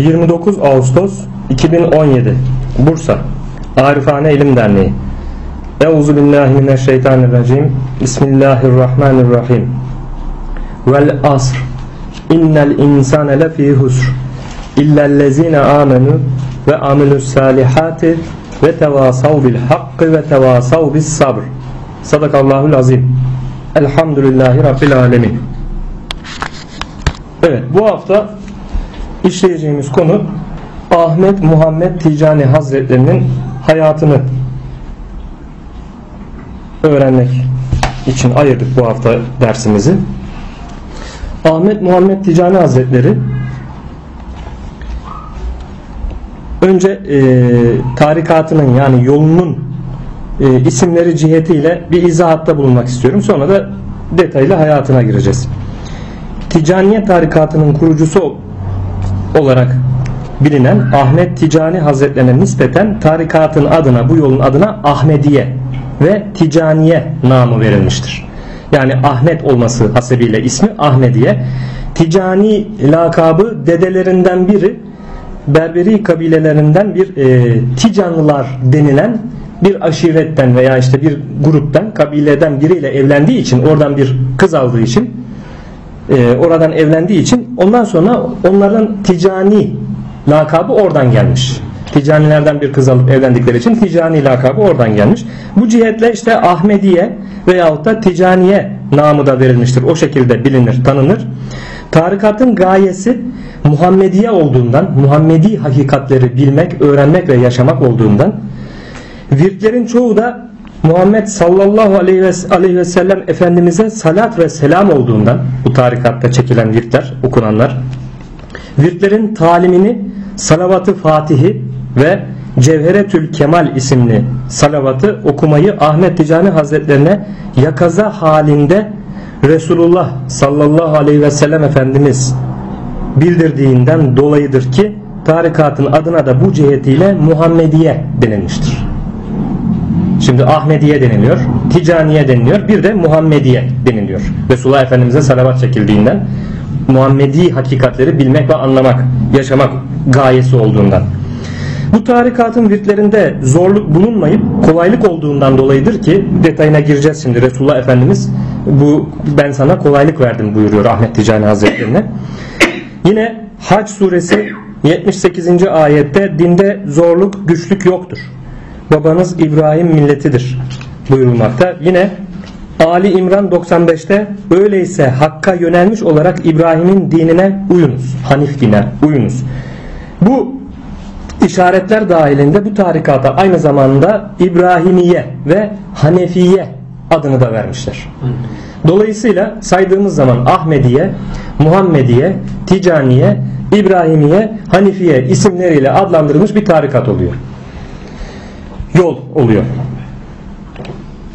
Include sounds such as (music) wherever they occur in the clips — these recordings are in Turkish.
29 Ağustos 2017 Bursa. Arifane İlim Derneği. Euzu billahi mineşşeytanirracim. Bismillahirrahmanirrahim. Vel asr. İnnel insane lefî husr. İllellezine amenu ve amilus salihati ve tevasav bil hakkı ve tevasav bis sabr. Sadakallahul azim Elhamdülillahi Rabbil alemin Evet bu hafta işleyeceğimiz konu Ahmet Muhammed Ticani Hazretlerinin hayatını öğrenmek için ayırdık bu hafta dersimizi. Ahmet Muhammed Ticani Hazretleri önce e, tarikatının yani yolunun e, isimleri cihetiyle bir izahatta bulunmak istiyorum. Sonra da detaylı hayatına gireceğiz. Ticaniye tarikatının kurucusu olarak bilinen Ahmet Ticani Hazretlerine nispeten tarikatın adına bu yolun adına Ahmediye ve Ticaniye namı verilmiştir. Yani Ahmet olması hasebiyle ismi Ahmediye. Ticani lakabı dedelerinden biri Berberi kabilelerinden bir e, Ticanlılar denilen bir aşiretten veya işte bir gruptan kabileden biriyle evlendiği için oradan bir kız aldığı için e, oradan evlendiği için ondan sonra onların ticani lakabı oradan gelmiş. Ticanilerden bir kız alıp evlendikleri için ticani lakabı oradan gelmiş. Bu cihetle işte Ahmediye veyahut da Ticaniye namı da verilmiştir. O şekilde bilinir, tanınır. Tarikatın gayesi Muhammediye olduğundan, Muhammedi hakikatleri bilmek, öğrenmek ve yaşamak olduğundan virtlerin çoğu da Muhammed sallallahu aleyhi ve, sellem Efendimiz'e salat ve selam olduğundan bu tarikatta çekilen virtler, okunanlar virtlerin talimini salavatı Fatihi ve Cevheretül Kemal isimli salavatı okumayı Ahmet Ticani Hazretlerine yakaza halinde Resulullah sallallahu aleyhi ve sellem Efendimiz bildirdiğinden dolayıdır ki tarikatın adına da bu cihetiyle Muhammediye denilmiştir. Şimdi Ahmediye deniliyor, Ticaniye deniliyor, bir de Muhammediye deniliyor. Resulullah Efendimiz'e salavat çekildiğinden Muhammedi hakikatleri bilmek ve anlamak, yaşamak gayesi olduğundan. Bu tarikatın virtlerinde zorluk bulunmayıp kolaylık olduğundan dolayıdır ki detayına gireceğiz şimdi Resulullah Efendimiz bu ben sana kolaylık verdim buyuruyor Ahmet Ticani Hazretlerine. (coughs) Yine Hac suresi 78. ayette dinde zorluk güçlük yoktur. Babanız İbrahim milletidir buyurulmakta. Yine Ali İmran 95'te öyleyse Hakk'a yönelmiş olarak İbrahim'in dinine uyunuz. Hanif dine uyunuz. Bu işaretler dahilinde bu tarikata aynı zamanda İbrahimiye ve Hanefiye adını da vermişler. Dolayısıyla saydığımız zaman Ahmediye, Muhammediye, Ticaniye, İbrahimiye, Hanifiye isimleriyle adlandırılmış bir tarikat oluyor. Yol oluyor.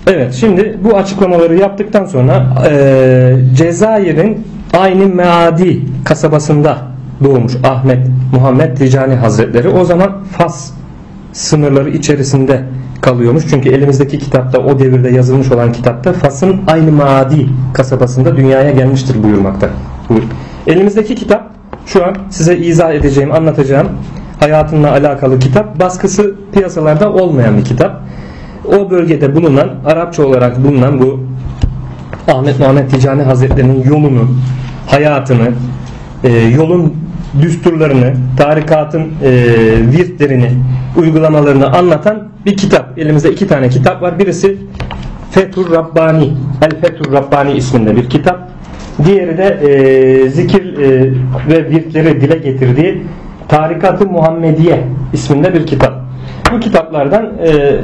Evet şimdi bu açıklamaları yaptıktan sonra e, Cezayir'in aynı Meadi kasabasında doğmuş Ahmet Muhammed Ticani Hazretleri o zaman Fas sınırları içerisinde kalıyormuş. Çünkü elimizdeki kitapta o devirde yazılmış olan kitapta Fas'ın aynı Maadi kasabasında dünyaya gelmiştir buyurmakta. Buyur. Elimizdeki kitap şu an size izah edeceğim, anlatacağım hayatınla alakalı kitap. Baskısı piyasalarda olmayan bir kitap. O bölgede bulunan, Arapça olarak bulunan bu Ahmet Muhammed Ticani Hazretleri'nin yolunu, hayatını, e, yolun düsturlarını, tarikatın e, virtlerini, uygulamalarını anlatan bir kitap. Elimizde iki tane kitap var. Birisi Fethur Rabbani, El Fethur Rabbani isminde bir kitap. Diğeri de e, zikir e, ve virtleri dile getirdiği Tarikat-ı Muhammediye isminde bir kitap. Bu kitaplardan e,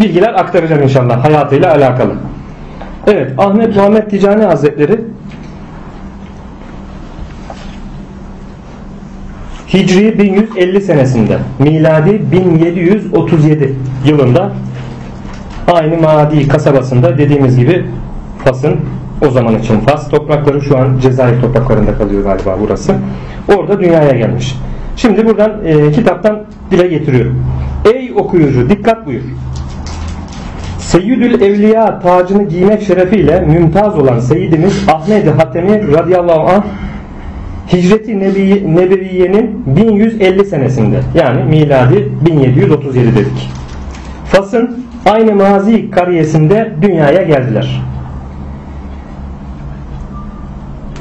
bilgiler aktaracağım inşallah hayatıyla alakalı. Evet Ahmet Muhammed Ticani Hazretleri Hicri 1150 senesinde miladi 1737 yılında aynı Madi kasabasında dediğimiz gibi Fas'ın o zaman için Fas toprakları şu an Cezayir topraklarında kalıyor galiba burası. Orada dünyaya gelmiş. Şimdi buradan e, kitaptan dile getiriyorum. Ey okuyucu dikkat buyur. Seyyidül Evliya tacını giymek şerefiyle mümtaz olan Seyyidimiz Ahmet Hatemi radıyallahu anh Hicreti Nebi, Nebeviye'nin 1150 senesinde yani miladi 1737 dedik. Fas'ın aynı mazi kariyesinde dünyaya geldiler.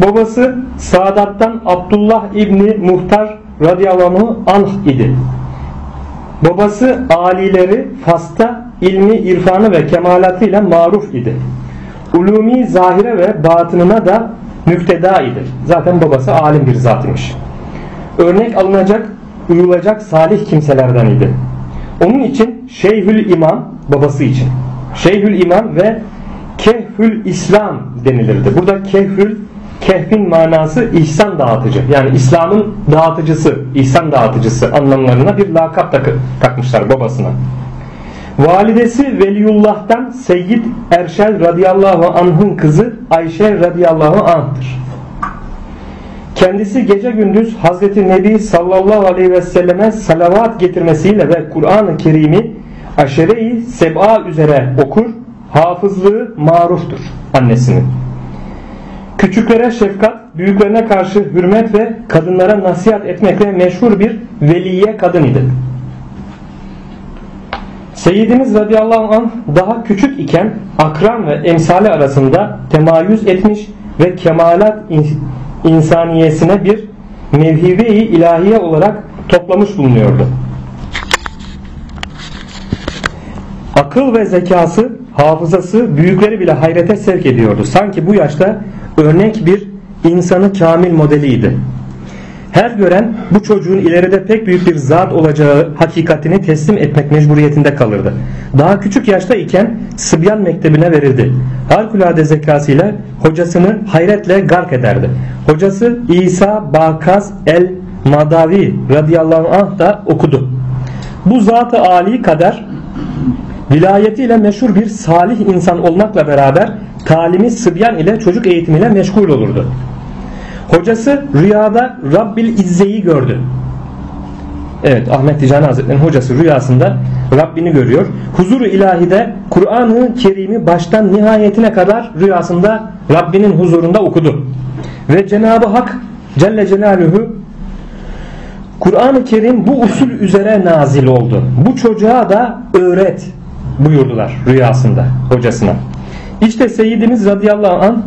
Babası Sadat'tan Abdullah İbni Muhtar radıyallahu anh idi. Babası alileri Fas'ta ilmi, irfanı ve kemalatıyla maruf idi. Ulumi zahire ve batınına da mükteda idi. Zaten babası alim bir zat imiş. Örnek alınacak, uyulacak salih kimselerden idi. Onun için Şeyhül İmam babası için. Şeyhül İmam ve Kehfül İslam denilirdi. Burada Kehfül Kehfin manası ihsan dağıtıcı. Yani İslam'ın dağıtıcısı, ihsan dağıtıcısı anlamlarına bir lakap takı, takmışlar babasına. Validesi Veliyullah'tan Seyyid Erşel radıyallahu anh'ın kızı Ayşe radıyallahu anh'tır. Kendisi gece gündüz Hazreti Nebi sallallahu aleyhi ve selleme salavat getirmesiyle ve Kur'an-ı Kerim'i aşere-i seb'a üzere okur, hafızlığı maruftur annesinin. Küçüklere şefkat, büyüklerine karşı hürmet ve kadınlara nasihat etmekle meşhur bir veliye kadın idi. Seyyidimiz radıyallahu anh daha küçük iken akran ve emsali arasında temayüz etmiş ve kemalat insaniyesine bir mevhibe-i ilahiye olarak toplamış bulunuyordu. Akıl ve zekası, hafızası büyükleri bile hayrete sevk ediyordu. Sanki bu yaşta örnek bir insanı kamil modeliydi. Her gören bu çocuğun ileride pek büyük bir zat olacağı hakikatini teslim etmek mecburiyetinde kalırdı. Daha küçük yaşta iken Sıbyan mektebine verildi. Harikulade zekasıyla hocasını hayretle gark ederdi. Hocası İsa Bakaz el Madavi radıyallahu anh da okudu. Bu zat-ı âli kader vilayetiyle meşhur bir salih insan olmakla beraber talimi Sıbyan ile çocuk eğitimiyle meşgul olurdu. Hocası rüyada Rabbil İzze'yi gördü. Evet Ahmet Ticani Hazretleri'nin hocası rüyasında Rabbini görüyor. Huzuru ilahide Kur'an-ı Kerim'i baştan nihayetine kadar rüyasında Rabbinin huzurunda okudu. Ve Cenab-ı Hak Celle Celaluhu Kur'an-ı Kerim bu usul üzere nazil oldu. Bu çocuğa da öğret buyurdular rüyasında hocasına. İşte Seyyidimiz radıyallahu anh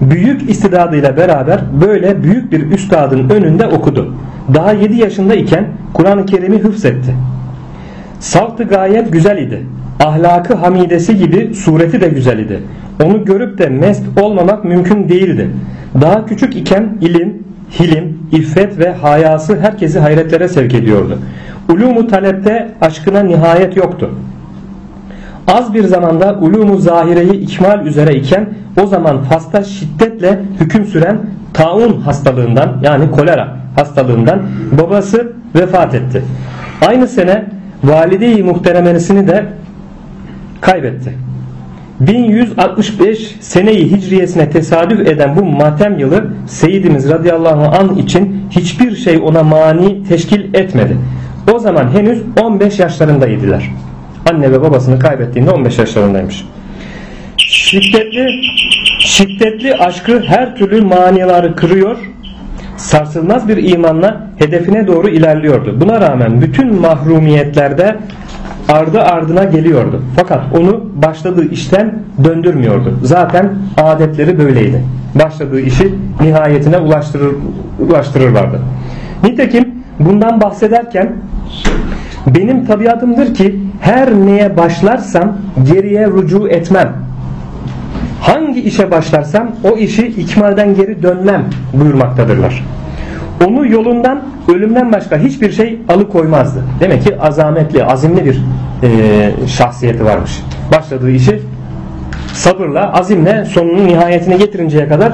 büyük istidadıyla beraber böyle büyük bir üstadın önünde okudu. Daha 7 yaşında iken Kur'an-ı Kerim'i hıfzetti. Saltı gayet güzel idi. Ahlakı hamidesi gibi sureti de güzel idi. Onu görüp de mest olmamak mümkün değildi. Daha küçük iken ilim, hilim, iffet ve hayası herkesi hayretlere sevk ediyordu. Ulumu talepte aşkına nihayet yoktu. Az bir zamanda ulumu zahireyi ikmal üzere iken o zaman Fas'ta şiddetle hüküm süren taun hastalığından yani kolera hastalığından babası vefat etti. Aynı sene valide-i muhteremesini de kaybetti. 1165 seneyi hicriyesine tesadüf eden bu matem yılı Seyyidimiz radıyallahu an için hiçbir şey ona mani teşkil etmedi. O zaman henüz 15 yaşlarındaydılar. Anne ve babasını kaybettiğinde 15 yaşlarındaymış. Şiddetli şiddetli aşkı her türlü manileri kırıyor, sarsılmaz bir imanla hedefine doğru ilerliyordu. Buna rağmen bütün mahrumiyetlerde ardı ardına geliyordu. Fakat onu başladığı işten döndürmüyordu. Zaten adetleri böyleydi. Başladığı işi nihayetine ulaştırır, ulaştırırlardı. Nitekim bundan bahsederken benim tabiatımdır ki her neye başlarsam geriye rucu etmem. Hangi işe başlarsam o işi ikmalden geri dönmem buyurmaktadırlar. Onu yolundan ölümden başka hiçbir şey alıkoymazdı. Demek ki azametli, azimli bir e, şahsiyeti varmış. Başladığı işi sabırla, azimle sonunun nihayetine getirinceye kadar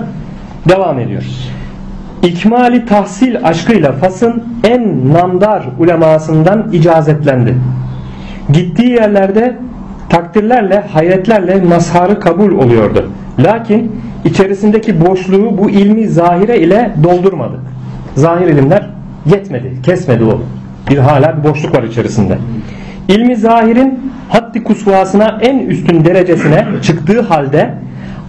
devam ediyor. İkmali tahsil aşkıyla Fas'ın en namdar ulemasından icazetlendi. Gittiği yerlerde takdirlerle, hayretlerle mazharı kabul oluyordu. Lakin içerisindeki boşluğu bu ilmi zahire ile doldurmadı. Zahir ilimler yetmedi, kesmedi o. Bir hala bir boşluk var içerisinde. İlmi zahirin haddi kusvasına en üstün derecesine çıktığı halde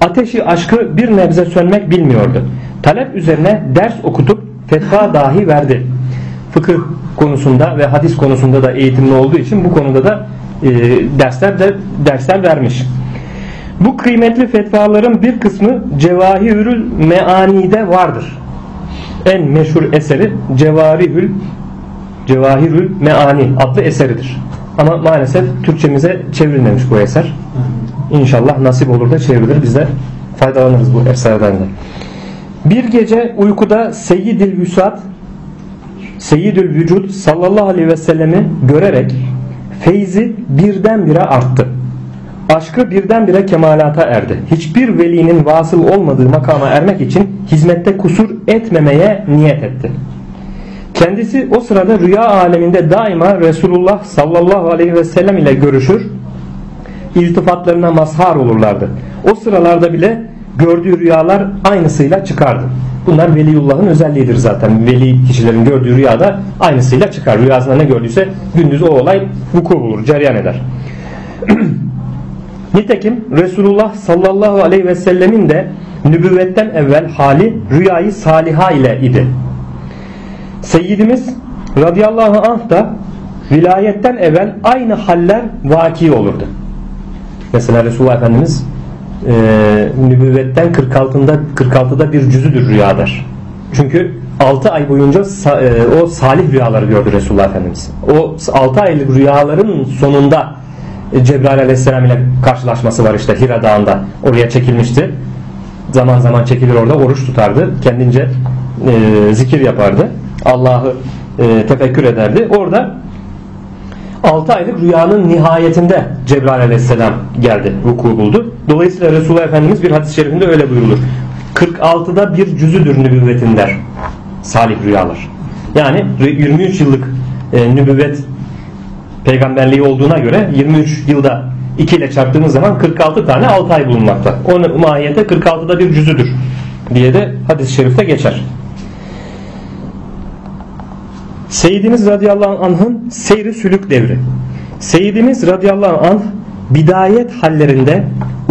ateşi aşkı bir nebze sönmek bilmiyordu. Talep üzerine ders okutup fetva dahi verdi. Fıkıh konusunda ve hadis konusunda da eğitimli olduğu için bu konuda da e, dersler de dersler vermiş. Bu kıymetli fetvaların bir kısmı Cevahirül Meani'de vardır. En meşhur eseri Cevarihül Cevahirül Meani adlı eseridir. Ama maalesef Türkçemize çevrilmemiş bu eser. İnşallah nasip olur da çevrilir. Biz de faydalanırız bu eserden de. Bir gece uykuda Seyyidil Vüsat Seyyidül Vücud sallallahu aleyhi ve sellemi görerek feyzi birdenbire arttı. Aşkı birdenbire kemalata erdi. Hiçbir velinin vasıl olmadığı makama ermek için hizmette kusur etmemeye niyet etti. Kendisi o sırada rüya aleminde daima Resulullah sallallahu aleyhi ve sellem ile görüşür, iltifatlarına mazhar olurlardı. O sıralarda bile gördüğü rüyalar aynısıyla çıkardı. Bunlar Veliullah'ın özelliğidir zaten. Veli kişilerin gördüğü rüyada aynısıyla çıkar. Rüyasında ne gördüyse gündüz o olay vuku bulur, ceryan eder. (clears throat) Nitekim Resulullah sallallahu aleyhi ve sellemin de nübüvvetten evvel hali rüyayı saliha ile idi. Seyyidimiz radıyallahu anh da vilayetten evvel aynı haller vaki olurdu. Mesela Resulullah Efendimiz e, nübüvvetten 46'da 46'da bir cüzüdür rüya der. Çünkü 6 ay boyunca e, o salih rüyaları gördü Resulullah Efendimiz. O 6 aylık rüyaların sonunda Cebrail Aleyhisselam ile karşılaşması var işte Hira Dağı'nda. Oraya çekilmişti. Zaman zaman çekilir orada oruç tutardı. Kendince e, zikir yapardı. Allah'ı e, tefekkür ederdi. Orada 6 aylık rüyanın nihayetinde Cebrail aleyhisselam geldi, vuku buldu. Dolayısıyla Resulullah Efendimiz bir hadis-i şerifinde öyle buyurulur. 46'da bir cüzüdür nübüvvetin der. Salih rüyalar. Yani 23 yıllık e, nübüvvet peygamberliği olduğuna göre 23 yılda 2 ile çarptığımız zaman 46 tane 6 ay bulunmakta. Onun mahiyete 46'da bir cüzüdür diye de hadis-i şerifte geçer. Seyyidimiz radıyallahu anh'ın seyri sülük devri. Seyyidimiz radıyallahu anh bidayet hallerinde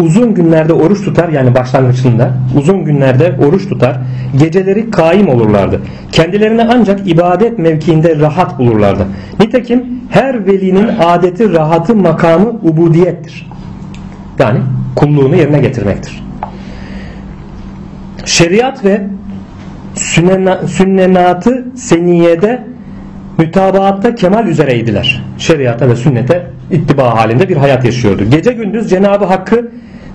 uzun günlerde oruç tutar yani başlangıçında uzun günlerde oruç tutar geceleri kaim olurlardı. Kendilerine ancak ibadet mevkiinde rahat bulurlardı. Nitekim her velinin adeti rahatı makamı ubudiyettir. Yani kulluğunu yerine getirmektir. Şeriat ve sünnenatı seniyede mütabaatta kemal üzereydiler. Şeriata ve sünnete ittiba halinde bir hayat yaşıyordu. Gece gündüz Cenabı Hakk'ı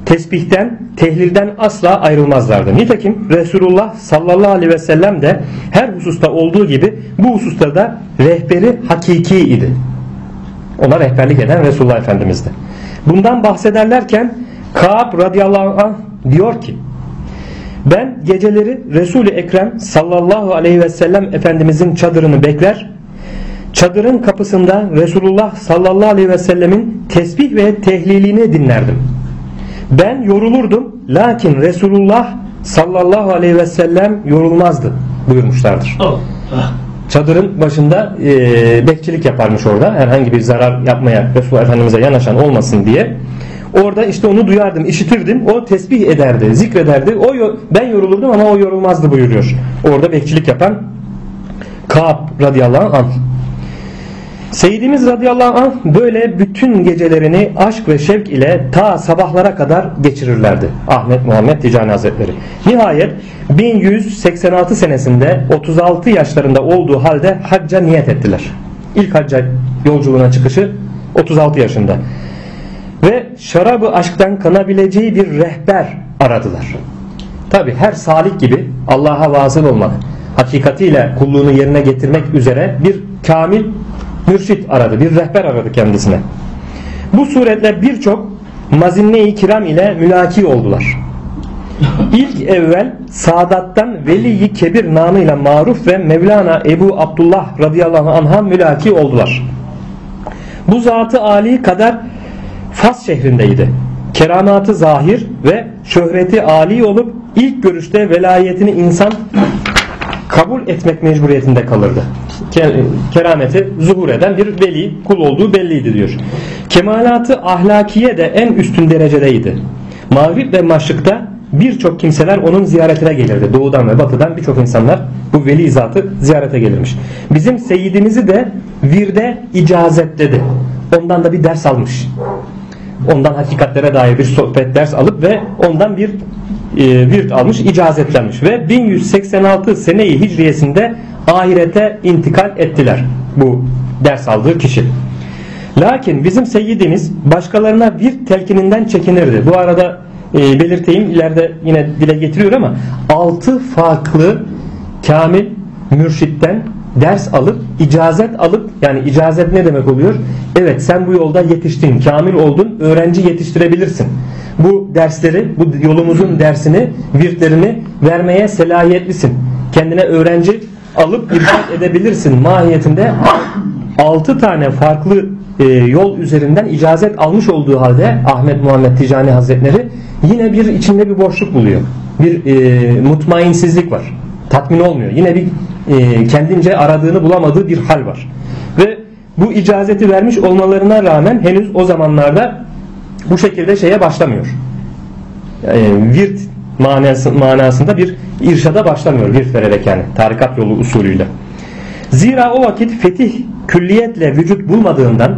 tesbihten, tehlilden asla ayrılmazlardı. Nitekim Resulullah sallallahu aleyhi ve sellem de her hususta olduğu gibi bu hususta da rehberi hakiki idi. Ona rehberlik eden Resulullah Efendimiz'di. Bundan bahsederlerken Kaab radıyallahu anh diyor ki ben geceleri Resul-i Ekrem sallallahu aleyhi ve sellem Efendimizin çadırını bekler çadırın kapısında Resulullah sallallahu aleyhi ve sellemin tesbih ve tehlilini dinlerdim. Ben yorulurdum lakin Resulullah sallallahu aleyhi ve sellem yorulmazdı buyurmuşlardır. Oh. Çadırın başında e, bekçilik yaparmış orada. Herhangi bir zarar yapmaya Resulullah Efendimiz'e yanaşan olmasın diye. Orada işte onu duyardım, işitirdim. O tesbih ederdi, zikrederdi. O ben yorulurdum ama o yorulmazdı buyuruyor. Orada bekçilik yapan Kaab radıyallahu anh. Seyyidimiz radıyallahu anh böyle bütün gecelerini aşk ve şevk ile ta sabahlara kadar geçirirlerdi. Ahmet Muhammed Ticani Hazretleri. Nihayet 1186 senesinde 36 yaşlarında olduğu halde hacca niyet ettiler. İlk hacca yolculuğuna çıkışı 36 yaşında. Ve şarabı aşktan kanabileceği bir rehber aradılar. Tabi her salik gibi Allah'a vasıl olmak, hakikatiyle kulluğunu yerine getirmek üzere bir kamil mürşit aradı, bir rehber aradı kendisine. Bu suretle birçok mazinne-i kiram ile mülaki oldular. İlk evvel Sadat'tan Veli-i Kebir namıyla maruf ve Mevlana Ebu Abdullah radıyallahu anh'a mülaki oldular. Bu zatı Ali kadar Fas şehrindeydi. Keramatı zahir ve şöhreti Ali olup ilk görüşte velayetini insan kabul etmek mecburiyetinde kalırdı. Kerameti zuhur eden bir veli kul olduğu belliydi diyor. Kemalatı ahlakiye de en üstün derecedeydi. Mağrib ve maşrıkta birçok kimseler onun ziyaretine gelirdi. Doğudan ve batıdan birçok insanlar bu veli zatı ziyarete gelirmiş. Bizim seyyidimizi de virde icazetledi. Ondan da bir ders almış. Ondan hakikatlere dair bir sohbet ders alıp ve ondan bir e, virt almış, icazetlenmiş ve 1186 seneyi hicriyesinde ahirete intikal ettiler bu ders aldığı kişi. Lakin bizim seyyidimiz başkalarına bir telkininden çekinirdi. Bu arada e, belirteyim ileride yine dile getiriyor ama 6 farklı kamil mürşitten ders alıp icazet alıp yani icazet ne demek oluyor? Evet sen bu yolda yetiştin, kamil oldun, öğrenci yetiştirebilirsin. Bu dersleri, bu yolumuzun dersini, virtlerini vermeye selahiyetlisin. Kendine öğrenci alıp irşat (laughs) edebilirsin mahiyetinde 6 tane farklı e, yol üzerinden icazet almış olduğu halde Ahmet Muhammed Ticani Hazretleri yine bir içinde bir boşluk buluyor. Bir e, mutmainsizlik var. Tatmin olmuyor. Yine bir e, kendince aradığını bulamadığı bir hal var. Ve bu icazeti vermiş olmalarına rağmen henüz o zamanlarda bu şekilde şeye başlamıyor. E, virt manası, manasında bir irşada başlamıyor virt vererek yani tarikat yolu usulüyle. Zira o vakit fetih külliyetle vücut bulmadığından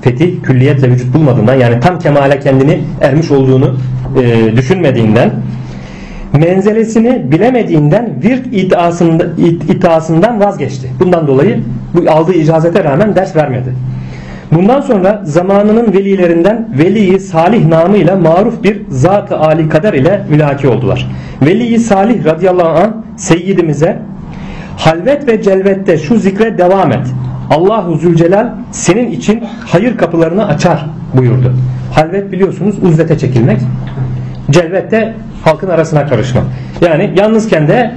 fetih külliyetle vücut bulmadığından yani tam kemale kendini ermiş olduğunu e, düşünmediğinden menzelesini bilemediğinden virt iddiasında, iddiasından vazgeçti. Bundan dolayı bu aldığı icazete rağmen ders vermedi. Bundan sonra zamanının velilerinden Veli-i Salih namıyla maruf bir zat-ı ali kader ile mülaki oldular. Veli-i Salih radıyallahu anh seyyidimize halvet ve celvette şu zikre devam et. Allahu Zülcelal senin için hayır kapılarını açar buyurdu. Halvet biliyorsunuz uzlete çekilmek. Celvette halkın arasına karışma. Yani yalnızken de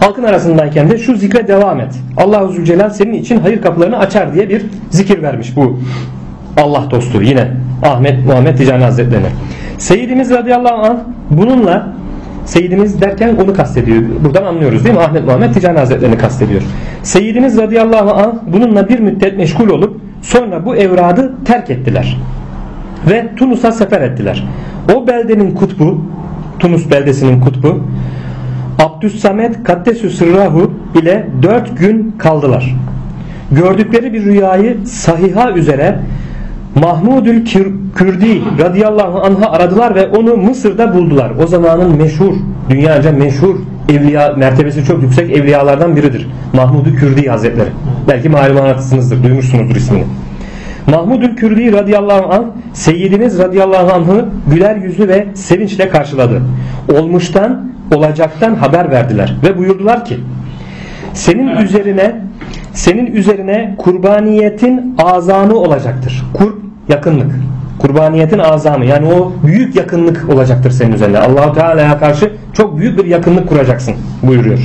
halkın arasındayken de şu zikre devam et. Allahu Zülcelal senin için hayır kapılarını açar diye bir zikir vermiş bu Allah dostu yine Ahmet Muhammed Ticani Hazretlerine. Seyyidimiz radıyallahu anh bununla Seyyidimiz derken onu kastediyor. Buradan anlıyoruz değil mi? Ahmet Muhammed Ticani Hazretlerini kastediyor. Seyyidimiz radıyallahu anh bununla bir müddet meşgul olup sonra bu evradı terk ettiler. Ve Tunus'a sefer ettiler. O beldenin kutbu Tunus beldesinin kutbu Abdüssamet Kaddesü Sırrahu ile dört gün kaldılar. Gördükleri bir rüyayı sahiha üzere Mahmudül Kürdi radıyallahu anh'a aradılar ve onu Mısır'da buldular. O zamanın meşhur, dünyaca meşhur evliya, mertebesi çok yüksek evliyalardan biridir. Mahmudül Kürdi Hazretleri. Belki malumatısınızdır, duymuşsunuzdur ismini. Mahmudül Kürdi radıyallahu anh Seyyidimiz radıyallahu anh'ı güler yüzlü ve sevinçle karşıladı. Olmuştan, olacaktan haber verdiler ve buyurdular ki senin üzerine senin üzerine kurbaniyetin azamı olacaktır. Kurb yakınlık. Kurbaniyetin azamı yani o büyük yakınlık olacaktır senin üzerine. Allahu Teala'ya karşı çok büyük bir yakınlık kuracaksın buyuruyor.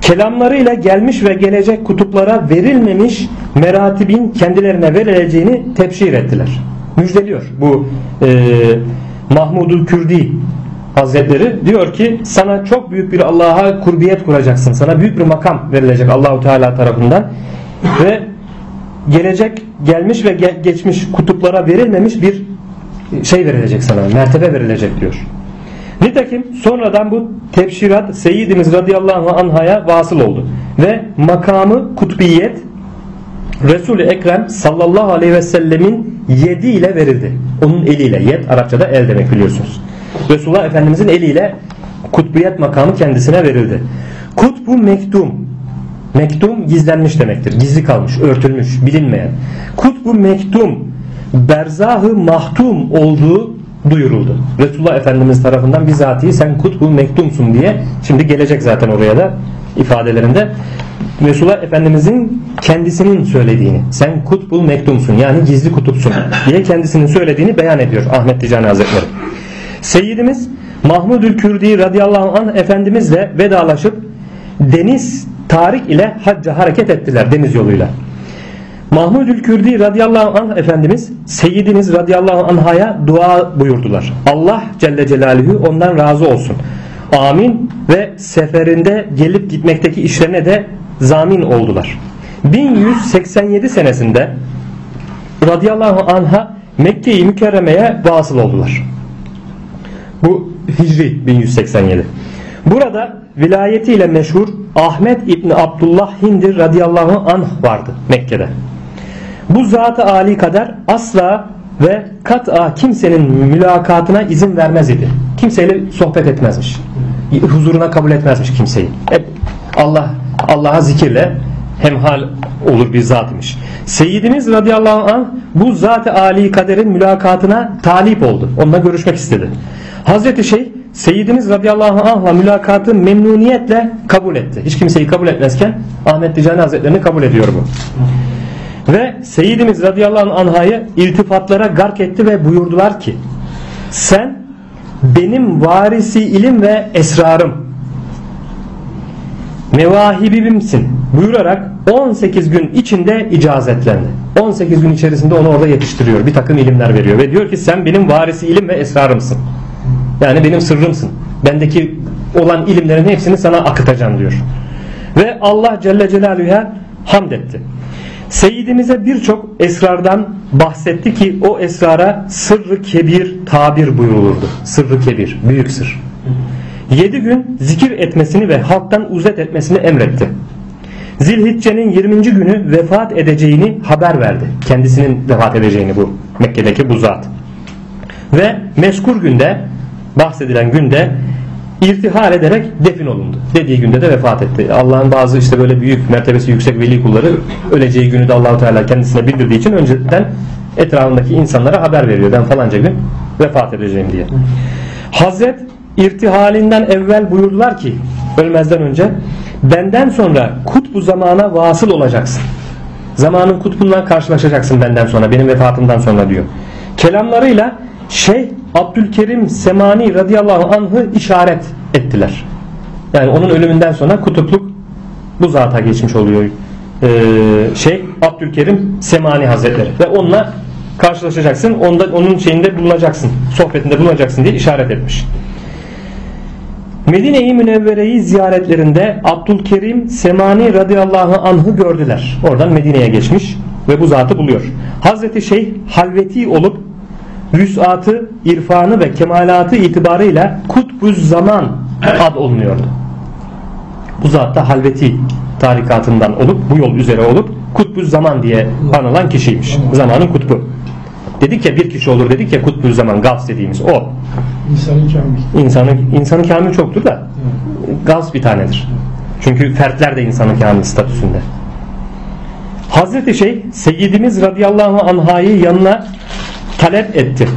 Kelamlarıyla gelmiş ve gelecek kutuplara verilmemiş meratibin kendilerine verileceğini tepşir ettiler. Müjdeliyor bu e, Mahmudul Kürdi Hazretleri diyor ki sana çok büyük bir Allah'a kurbiyet kuracaksın. Sana büyük bir makam verilecek Allahu Teala tarafından ve gelecek gelmiş ve geçmiş kutuplara verilmemiş bir şey verilecek sana. Mertebe verilecek diyor. Nitekim sonradan bu tebşirat Seyyidimiz radıyallahu anhaya vasıl oldu. Ve makamı kutbiyet Resul-i Ekrem sallallahu aleyhi ve sellemin yedi ile verildi. Onun eliyle. Yed Arapçada el demek biliyorsunuz. Resulullah Efendimizin eliyle kutbiyet makamı kendisine verildi. Kutbu mektum. Mektum gizlenmiş demektir. Gizli kalmış, örtülmüş, bilinmeyen. Kutbu mektum berzahı mahtum olduğu duyuruldu. Resulullah Efendimiz tarafından bizatihi sen kutbu mektumsun diye şimdi gelecek zaten oraya da ifadelerinde Resulullah Efendimizin kendisinin söylediğini sen kutbul mektumsun yani gizli kutupsun diye kendisinin söylediğini beyan ediyor Ahmet Ticani Hazretleri. Seyyidimiz Mahmudül Kürdi radıyallahu anh Efendimizle vedalaşıp deniz Tarik ile hacca hareket ettiler deniz yoluyla. Mahmudül Kürdi radıyallahu anh Efendimiz Seyyidimiz radıyallahu anh'a dua buyurdular. Allah Celle Celaluhu ondan razı olsun. Amin ve seferinde gelip gitmekteki işlerine de zamin oldular. 1187 senesinde radıyallahu anh'a Mekke-i Mükerreme'ye vasıl oldular. Bu Hicri 1187. Burada vilayetiyle meşhur Ahmet İbni Abdullah Hindi radıyallahu anh vardı Mekke'de. Bu zat-ı Ali kader asla ve kat'a kimsenin mülakatına izin vermez idi. Kimseyle sohbet etmezmiş. Huzuruna kabul etmezmiş kimseyi. Hep Allah Allah'a zikirle hemhal olur bir zat imiş. Seyyidimiz radıyallahu anh bu zat-ı kaderin mülakatına talip oldu. Onunla görüşmek istedi. Hazreti Şeyh Seyyidimiz radıyallahu anh'la mülakatı memnuniyetle kabul etti. Hiç kimseyi kabul etmezken Ahmet Ticani Hazretlerini kabul ediyor bu. Ve Seyyidimiz radıyallahu anh'ı iltifatlara gark etti ve buyurdular ki sen benim varisi ilim ve esrarım mevahibimsin buyurarak 18 gün içinde icazetlendi. 18 gün içerisinde onu orada yetiştiriyor. Bir takım ilimler veriyor ve diyor ki sen benim varisi ilim ve esrarımsın. Yani benim sırrımsın. Bendeki olan ilimlerin hepsini sana akıtacağım diyor. Ve Allah Celle Celaluhu'ya hamd etti. Seyyidimize birçok esrardan bahsetti ki o esrara sırrı kebir tabir buyurulurdu. Sırrı kebir, büyük sır. Yedi gün zikir etmesini ve halktan uzet etmesini emretti. Zilhicce'nin 20. günü vefat edeceğini haber verdi. Kendisinin vefat edeceğini bu Mekke'deki bu zat. Ve meskur günde bahsedilen günde irtihal ederek defin olundu. Dediği günde de vefat etti. Allah'ın bazı işte böyle büyük mertebesi yüksek veli kulları öleceği günü de Allahu Teala kendisine bildirdiği için önceden etrafındaki insanlara haber veriyor. Ben falanca gün vefat edeceğim diye. Hazret irtihalinden evvel buyurdular ki ölmezden önce benden sonra kutbu zamana vasıl olacaksın. Zamanın kutbundan karşılaşacaksın benden sonra benim vefatımdan sonra diyor. Kelamlarıyla Şeyh Abdülkerim Semani radıyallahu anh'ı işaret ettiler. Yani onun ölümünden sonra kutupluk bu zata geçmiş oluyor. Ee, şey Abdülkerim Semani Hazretleri ve onunla karşılaşacaksın. Onda, onun şeyinde bulunacaksın. Sohbetinde bulunacaksın diye işaret etmiş. Medine-i Münevvere'yi ziyaretlerinde Abdülkerim Semani radıyallahu anh'ı gördüler. Oradan Medine'ye geçmiş ve bu zatı buluyor. Hazreti Şeyh halveti olup vüsatı, irfanı ve kemalatı itibarıyla kutbuz zaman ad olunuyordu. Bu zat da halveti tarikatından olup bu yol üzere olup kutbuz zaman diye anılan kişiymiş. Zamanın kutbu. Dedik ya bir kişi olur dedik ya kutbuz zaman gavs dediğimiz o. İnsanın kamil. İnsanın, insanın kamil çoktur da gavs bir tanedir. Çünkü fertler de insanın kamil statüsünde. Hazreti şey Seyyidimiz radıyallahu anhayı yanına talep etti.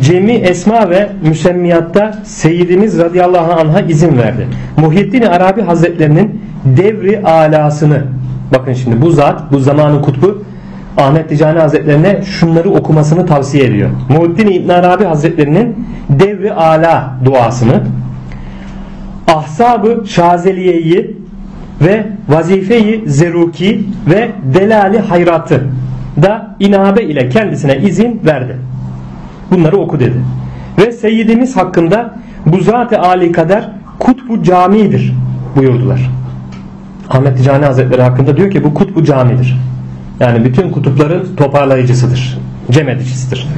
Cemi esma ve müsemmiyatta Seyyidimiz radıyallahu anh'a izin verdi. Muhyiddin Arabi Hazretlerinin devri alasını bakın şimdi bu zat bu zamanın kutbu Ahmet Ticani Hazretlerine şunları okumasını tavsiye ediyor. Muhyiddin İbn Arabi Hazretlerinin devri ala duasını Ahsabı Şazeliye'yi ve vazifeyi zeruki ve delali hayratı da inabe ile kendisine izin verdi. Bunları oku dedi. Ve Seyyidimiz hakkında bu zat-ı Ali kader kutbu camidir buyurdular. Ahmet Ticani Hazretleri hakkında diyor ki bu kutbu camidir. Yani bütün kutupların toparlayıcısıdır. Cem edicisidir.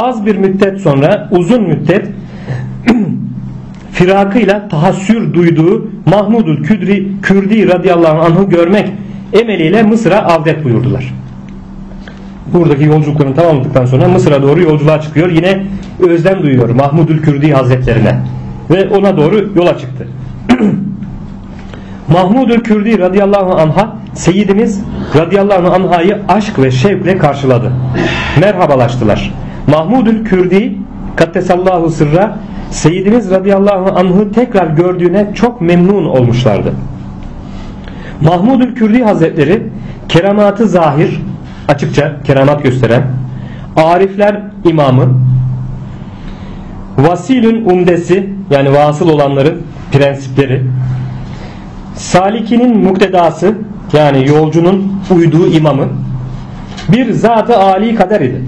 Az bir müddet sonra uzun müddet (clears throat) firakıyla tahassür duyduğu Mahmudul Küdri Kürdi radıyallahu anh'ı görmek emeliyle Mısır'a avdet buyurdular. Buradaki yolculuklarını tamamladıktan sonra Mısır'a doğru yolculuğa çıkıyor. Yine özlem duyuyor Mahmudül Kürdi Hazretlerine ve ona doğru yola çıktı. (clears throat) Mahmudül Kürdi radıyallahu anha Seyyidimiz radıyallahu anhayı aşk ve şevkle karşıladı. Merhabalaştılar. Mahmudül Kürdi kattesallahu sırra Seyyidimiz radıyallahu anh'ı tekrar gördüğüne çok memnun olmuşlardı. Mahmudül Kürdi Hazretleri keramatı zahir açıkça keramat gösteren Arifler imamı Vasilün umdesi yani vasıl olanların prensipleri Salikinin muktedası yani yolcunun uyduğu imamı bir zatı ali kader idi.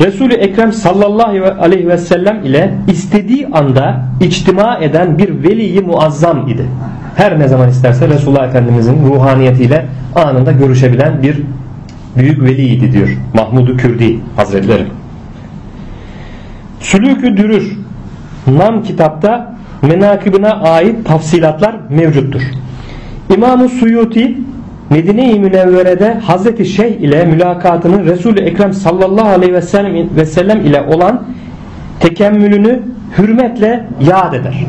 Resul-i Ekrem sallallahu aleyhi ve sellem ile istediği anda içtima eden bir veliyi muazzam idi. Her ne zaman isterse Resulullah Efendimizin ruhaniyetiyle anında görüşebilen bir büyük veliydi diyor Mahmud-u Kürdi Hazretleri. Sülükü dürür Nam kitapta menakibine ait tafsilatlar mevcuttur. İmam-ı Suyuti Medine-i Münevvere'de Hazreti Şeyh ile mülakatını Resul-i Ekrem sallallahu aleyhi ve sellem, ile olan tekemmülünü hürmetle yad eder.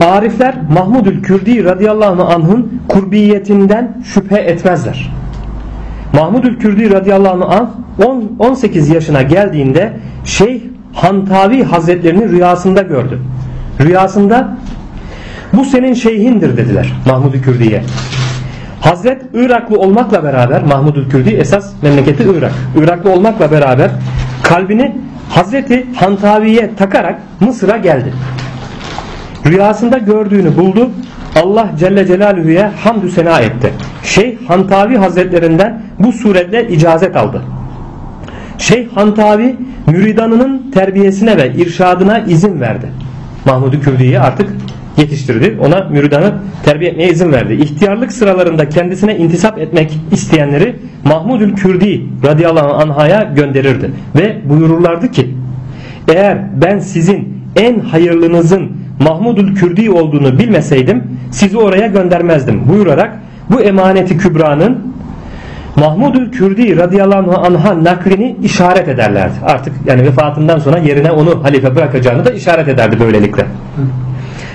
Arifler Mahmudül Kürdi radıyallahu anh'ın kurbiyetinden şüphe etmezler. Mahmudül Kürdi radıyallahu anh 18 yaşına geldiğinde Şeyh Hantavi Hazretlerini rüyasında gördü. Rüyasında bu senin şeyhindir dediler Mahmud-u Kürdi'ye. Hazret Iraklı olmakla beraber Mahmud-ül Kürdi esas memleketi Irak. Iraklı olmakla beraber kalbini Hazreti Hantavi'ye takarak Mısır'a geldi. Rüyasında gördüğünü buldu. Allah Celle Celaluhu'ya hamdü sena etti. Şeyh Hantavi Hazretlerinden bu suretle icazet aldı. Şeyh Hantavi müridanının terbiyesine ve irşadına izin verdi. Mahmud-u Kürdi'yi artık yetiştirdi. Ona müridanı terbiye etmeye izin verdi. İhtiyarlık sıralarında kendisine intisap etmek isteyenleri Mahmudül Kürdi radıyallahu anh'a gönderirdi. Ve buyururlardı ki eğer ben sizin en hayırlınızın Mahmudül Kürdi olduğunu bilmeseydim sizi oraya göndermezdim buyurarak bu emaneti kübranın Mahmudül Kürdi radıyallahu anh'a naklini işaret ederlerdi. Artık yani vefatından sonra yerine onu halife bırakacağını da işaret ederdi böylelikle.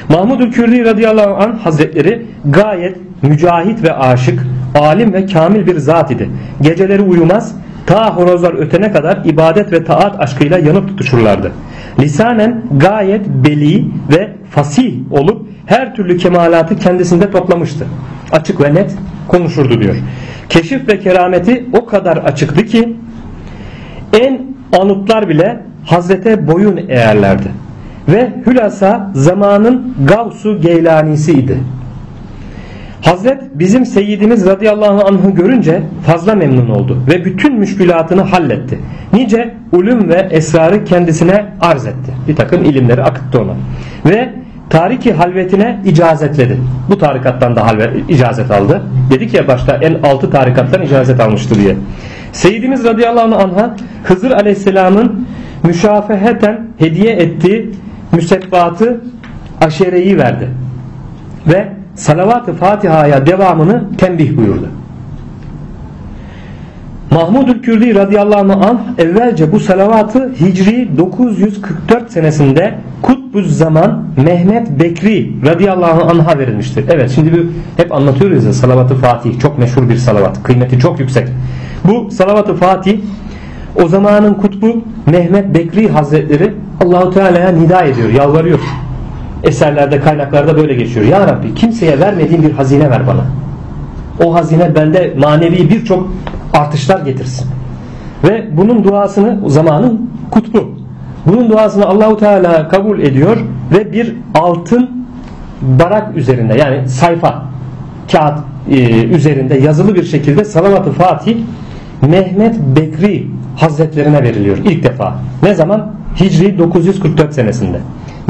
Mahmud-ül Kürdi radıyallahu anh hazretleri gayet mücahit ve aşık, alim ve kamil bir zat idi. Geceleri uyumaz, ta horozlar ötene kadar ibadet ve taat aşkıyla yanıp tutuşurlardı. Lisanen gayet beli ve fasih olup her türlü kemalatı kendisinde toplamıştı. Açık ve net konuşurdu diyor. Keşif ve kerameti o kadar açıktı ki en anıtlar bile Hazrete boyun eğerlerdi ve hülasa zamanın Gavsu Geylanisi idi. Hazret bizim Seyyidimiz radıyallahu anh'ı görünce fazla memnun oldu ve bütün müşkülatını halletti. Nice ulum ve esrarı kendisine arz etti. Bir takım ilimleri akıttı ona. Ve tariki halvetine icazetledi. Bu tarikattan da halvet, icazet aldı. Dedik ya başta en altı tarikattan icazet almıştı diye. Seyyidimiz radıyallahu anh'a Hızır aleyhisselamın müşafeheten hediye ettiği müsebbatı aşereyi verdi. Ve salavat-ı Fatiha'ya devamını tembih buyurdu. Mahmud-ül Kürdi radıyallahu anh evvelce bu salavatı Hicri 944 senesinde Kutbuz Zaman Mehmet Bekri radıyallahu anh'a verilmiştir. Evet şimdi bir, hep anlatıyoruz ya salavat-ı Fatih çok meşhur bir salavat. Kıymeti çok yüksek. Bu salavat-ı Fatih o zamanın kutbu Mehmet Bekri Hazretleri Allahu Teala'ya nida ediyor, yalvarıyor. Eserlerde, kaynaklarda böyle geçiyor. Ya Rabbi kimseye vermediğin bir hazine ver bana. O hazine bende manevi birçok artışlar getirsin. Ve bunun duasını zamanın kutbu. Bunun duasını Allahu Teala kabul ediyor ve bir altın barak üzerinde yani sayfa kağıt e, üzerinde yazılı bir şekilde salavat-ı Fatih Mehmet Bekri Hazretlerine veriliyor ilk defa. Ne zaman? Hicri 944 senesinde.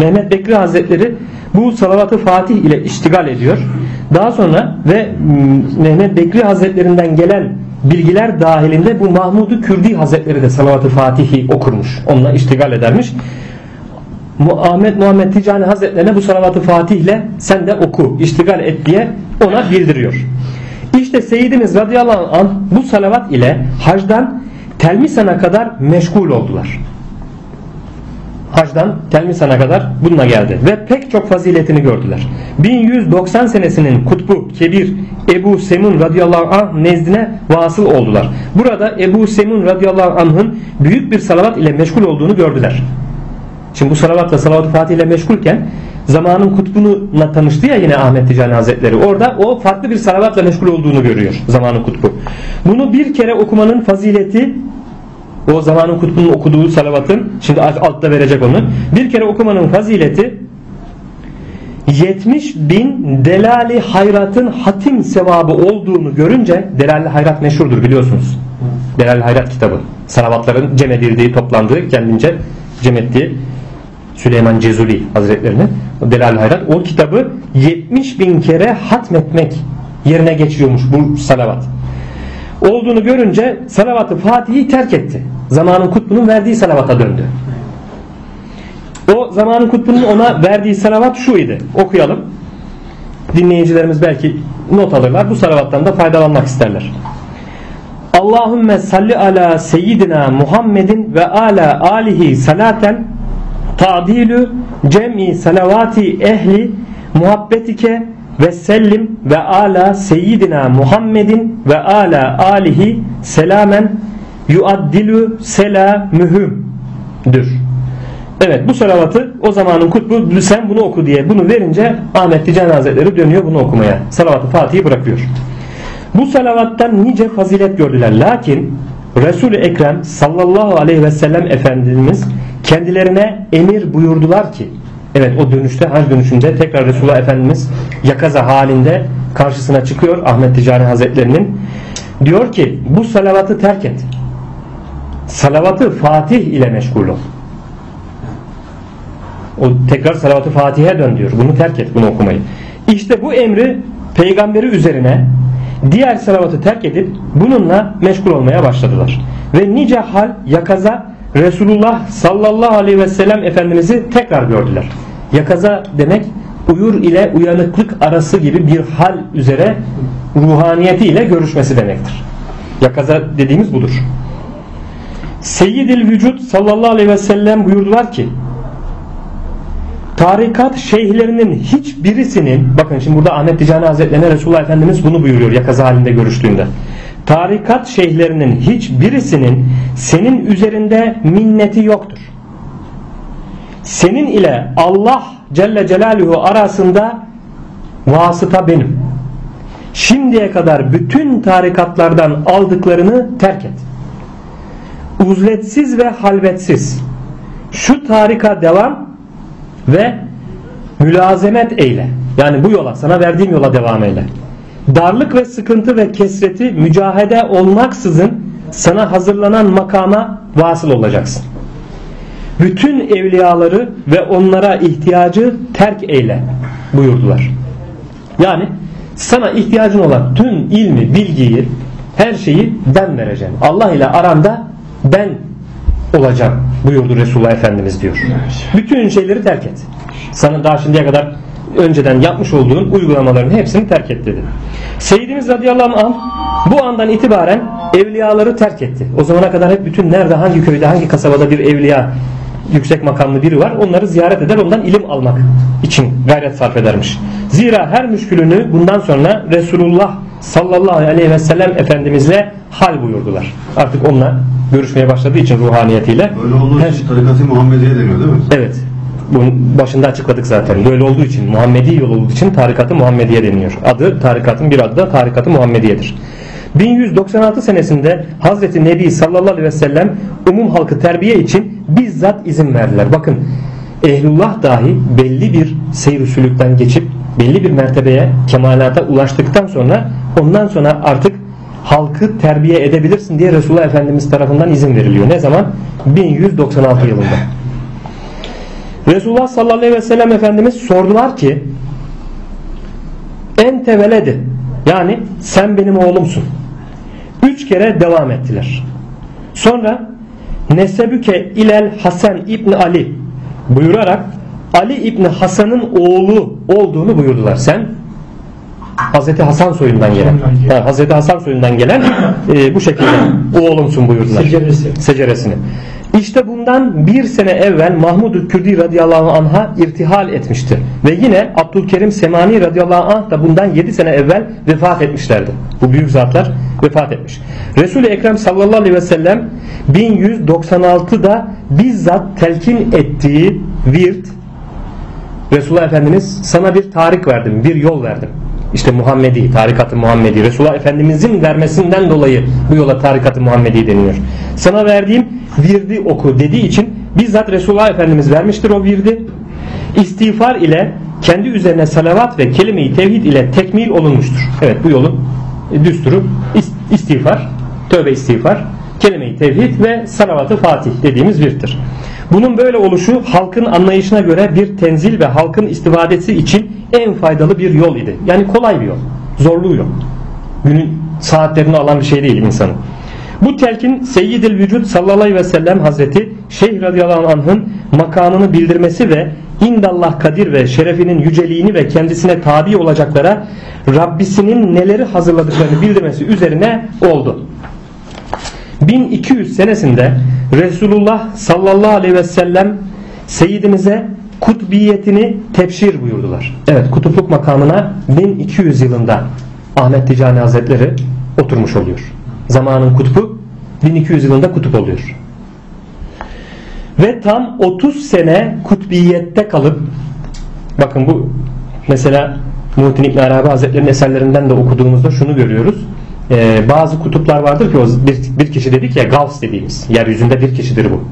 Mehmet Bekri Hazretleri bu salavatı Fatih ile iştigal ediyor. Daha sonra ve ıı, Mehmet Bekri Hazretlerinden gelen bilgiler dahilinde bu Mahmud-u Kürdi Hazretleri de salavatı Fatih'i okurmuş. Onunla iştigal edermiş. Ahmet Muhammed Ticani Hazretlerine bu salavatı Fatih ile sen de oku, iştigal et diye ona bildiriyor. İşte Seyyidimiz radıyallahu anh bu salavat ile hacdan Telmisan'a kadar meşgul oldular. Hacdan Telmisan'a kadar bununla geldi ve pek çok faziletini gördüler. 1190 senesinin kutbu Kebir Ebu Semun radıyallahu anh nezdine vasıl oldular. Burada Ebu Semun radıyallahu anh'ın büyük bir salavat ile meşgul olduğunu gördüler. Şimdi bu salavatla salavat-ı Fatih ile meşgulken zamanın kutbuna tanıştı ya yine Ahmet Ticani Hazretleri. Orada o farklı bir salavatla meşgul olduğunu görüyor zamanın kutbu. Bunu bir kere okumanın fazileti o zamanın kutbunun okuduğu salavatın şimdi altta verecek onu. Bir kere okumanın fazileti 70 bin delali hayratın hatim sevabı olduğunu görünce delali hayrat meşhurdur biliyorsunuz. Delali hayrat kitabı. Salavatların cem edildiği, toplandığı, kendince cem ettiği Süleyman Cezuli Hazretlerinin o Delal Hayrat o kitabı 70 bin kere hatmetmek yerine geçiyormuş bu salavat. Olduğunu görünce salavatı Fatih'i terk etti. Zamanın kutbunun verdiği salavata döndü. O zamanın kutbunun ona verdiği salavat şu idi. Okuyalım. Dinleyicilerimiz belki not alırlar. Bu salavattan da faydalanmak isterler. Allahümme salli ala seyyidina Muhammedin ve ala alihi salaten ta'dilü cem'i salavati ehli muhabbetike ve sellim ve ala seyyidina Muhammedin ve ala alihi selamen yuaddilü selamühümdür. Evet bu salavatı o zamanın kutbu sen bunu oku diye bunu verince Ahmet Ticani Hazretleri dönüyor bunu okumaya. Salavatı Fatih'i bırakıyor. Bu salavattan nice fazilet gördüler. Lakin Resul-i Ekrem sallallahu aleyhi ve sellem Efendimiz kendilerine emir buyurdular ki evet o dönüşte hac dönüşünde tekrar Resulullah Efendimiz yakaza halinde karşısına çıkıyor Ahmet Ticani Hazretlerinin. Diyor ki bu salavatı terk et. Salavatı Fatih ile meşgul ol. O tekrar salavatı Fatih'e dön diyor. Bunu terk et bunu okumayı. İşte bu emri peygamberi üzerine diğer salavatı terk edip bununla meşgul olmaya başladılar. Ve nice hal yakaza Resulullah sallallahu aleyhi ve sellem Efendimiz'i tekrar gördüler. Yakaza demek uyur ile uyanıklık arası gibi bir hal üzere ruhaniyeti ile görüşmesi demektir. Yakaza dediğimiz budur. Seyyidil vücut sallallahu aleyhi ve sellem buyurdular ki tarikat şeyhlerinin hiçbirisinin bakın şimdi burada Ahmet Ticani Hazretlerine Resulullah Efendimiz bunu buyuruyor yakaza halinde görüştüğünde. Tarikat şeyhlerinin hiçbirisinin senin üzerinde minneti yoktur. Senin ile Allah Celle Celaluhu arasında vasıta benim. Şimdiye kadar bütün tarikatlardan aldıklarını terk et. Uzletsiz ve halvetsiz. Şu tarika devam ve mülazemet eyle. Yani bu yola sana verdiğim yola devam eyle. Darlık ve sıkıntı ve kesreti mücahede olmaksızın sana hazırlanan makama vasıl olacaksın. Bütün evliyaları ve onlara ihtiyacı terk eyle buyurdular. Yani sana ihtiyacın olan tüm ilmi, bilgiyi, her şeyi ben vereceğim. Allah ile aranda ben olacağım buyurdu Resulullah Efendimiz diyor. Bütün şeyleri terk et. Sana daha şimdiye kadar önceden yapmış olduğun uygulamaların hepsini terk et dedi. Seyyidimiz radıyallahu anh bu andan itibaren evliyaları terk etti. O zamana kadar hep bütün nerede hangi köyde hangi kasabada bir evliya yüksek makamlı biri var onları ziyaret eder ondan ilim almak için gayret sarf edermiş. Zira her müşkülünü bundan sonra Resulullah sallallahu aleyhi ve sellem Efendimizle hal buyurdular. Artık onunla görüşmeye başladığı için ruhaniyetiyle. Öyle olduğu için tarikatı Muhammediye deniyor değil mi? Evet. Bunun başında açıkladık zaten. Böyle olduğu için Muhammedi yol olduğu için tarikatı Muhammediye deniyor. Adı tarikatın bir adı da tarikatı Muhammediye'dir. 1196 senesinde Hazreti Nebi sallallahu aleyhi ve sellem umum halkı terbiye için bizzat izin verdiler. Bakın ehlullah dahi belli bir seyir sülükten geçip belli bir mertebeye kemalata ulaştıktan sonra ondan sonra artık halkı terbiye edebilirsin diye Resulullah Efendimiz tarafından izin veriliyor. Ne zaman? 1196 yılında. Resulullah sallallahu aleyhi ve sellem Efendimiz sordular ki en teveledi yani sen benim oğlumsun. Üç kere devam ettiler. Sonra Nesebüke ilel Hasan İbni Ali buyurarak Ali İbni Hasan'ın oğlu olduğunu buyurdular. Sen Hazreti Hasan soyundan gelen. Ha, Hazreti Hasan soyundan gelen e, bu şekilde (coughs) oğlumsun buyurdular. Seceresi. Seceresini. İşte bundan bir sene evvel Mahmud-u Kürdi radıyallahu anh'a irtihal etmişti. Ve yine Abdülkerim Semani radıyallahu anh da bundan 7 sene evvel vefat etmişlerdi. Bu büyük zatlar vefat etmiş. Resul-i Ekrem sallallahu aleyhi ve sellem 1196'da bizzat telkin ettiği virt Resulullah Efendimiz sana bir tarik verdim, bir yol verdim. İşte Muhammedi, tarikatı Muhammedi. Resulullah Efendimizin vermesinden dolayı bu yola tarikatı Muhammedi deniyor. Sana verdiğim virdi oku dediği için bizzat Resulullah Efendimiz vermiştir o virdi. İstiğfar ile kendi üzerine salavat ve kelime-i tevhid ile tekmil olunmuştur. Evet bu yolun düsturu istiğfar, tövbe istiğfar, kelime-i tevhid ve salavatı fatih dediğimiz virttir. Bunun böyle oluşu halkın anlayışına göre bir tenzil ve halkın istifadesi için en faydalı bir yol idi. Yani kolay bir yol. Zorluğu yok. Günün saatlerini alan bir şey değil insanın. Bu telkin Seyyidil Vücud sallallahu aleyhi ve sellem Hazreti Şeyh radıyallahu anh'ın makamını bildirmesi ve indallah kadir ve şerefinin yüceliğini ve kendisine tabi olacaklara Rabbisinin neleri hazırladıklarını bildirmesi üzerine oldu. 1200 senesinde Resulullah sallallahu aleyhi ve sellem Seyyidimize kutbiyetini tepşir buyurdular. Evet kutupluk makamına 1200 yılında Ahmet Ticani Hazretleri oturmuş oluyor. Zamanın kutbu 1200 yılında kutup oluyor. Ve tam 30 sene kutbiyette kalıp bakın bu mesela Muhittin İbn Arabi Hazretleri'nin eserlerinden de okuduğumuzda şunu görüyoruz. Ee, bazı kutuplar vardır ki o bir, bir kişi dedik ya Gavs dediğimiz yeryüzünde bir kişidir bu.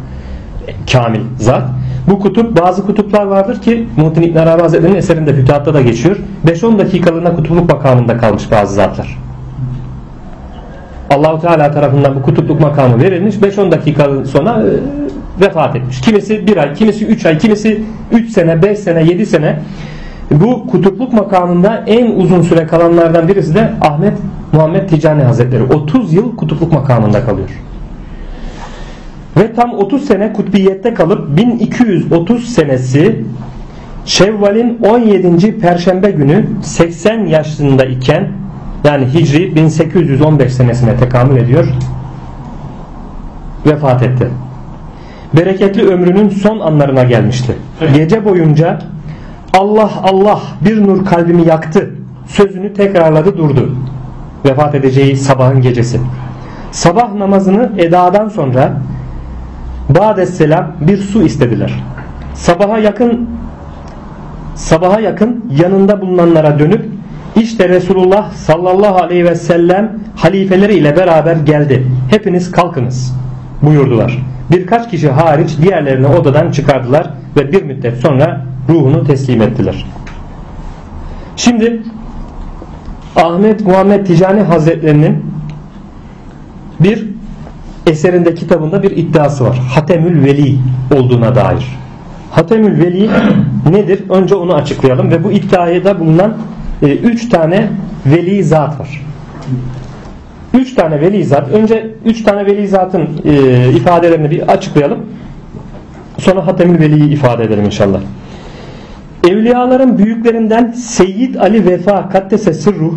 Kamil zat. Bu kutup bazı kutuplar vardır ki Muhittin İbn Arabi Hazretleri'nin eserinde Fütuhat'ta da geçiyor. 5-10 dakikalığına kutupluk makamında kalmış bazı zatlar. Allahu Teala tarafından bu kutupluk makamı verilmiş. 5-10 dakika sonra e, vefat etmiş. Kimisi bir ay, kimisi 3 ay, kimisi 3 sene, 5 sene, 7 sene. Bu kutupluk makamında en uzun süre kalanlardan birisi de Ahmet Muhammed Ticani Hazretleri. 30 yıl kutupluk makamında kalıyor. Ve tam 30 sene kutbiyette kalıp 1230 senesi Şevval'in 17. Perşembe günü 80 yaşında iken yani Hicri 1815 senesine tekamül ediyor vefat etti. Bereketli ömrünün son anlarına gelmişti. Gece boyunca Allah Allah bir nur kalbimi yaktı sözünü tekrarladı durdu. Vefat edeceği sabahın gecesi. Sabah namazını edadan sonra Ba'desselam bir su istediler. Sabaha yakın sabaha yakın yanında bulunanlara dönüp işte Resulullah sallallahu aleyhi ve sellem halifeleri ile beraber geldi. Hepiniz kalkınız buyurdular. Birkaç kişi hariç diğerlerini odadan çıkardılar ve bir müddet sonra ruhunu teslim ettiler. Şimdi Ahmet Muhammed Ticani Hazretlerinin bir eserinde kitabında bir iddiası var. Hatemül Veli olduğuna dair. Hatemül Veli (clears throat) nedir? Önce onu açıklayalım ve bu iddiada bulunan 3 e, tane veli zat var. 3 tane veli zat. Önce 3 tane veli zatın e, ifadelerini bir açıklayalım. Sonra Hatemül Veli'yi ifade edelim inşallah. Evliyaların büyüklerinden Seyyid Ali Vefa Kaddese Sırruh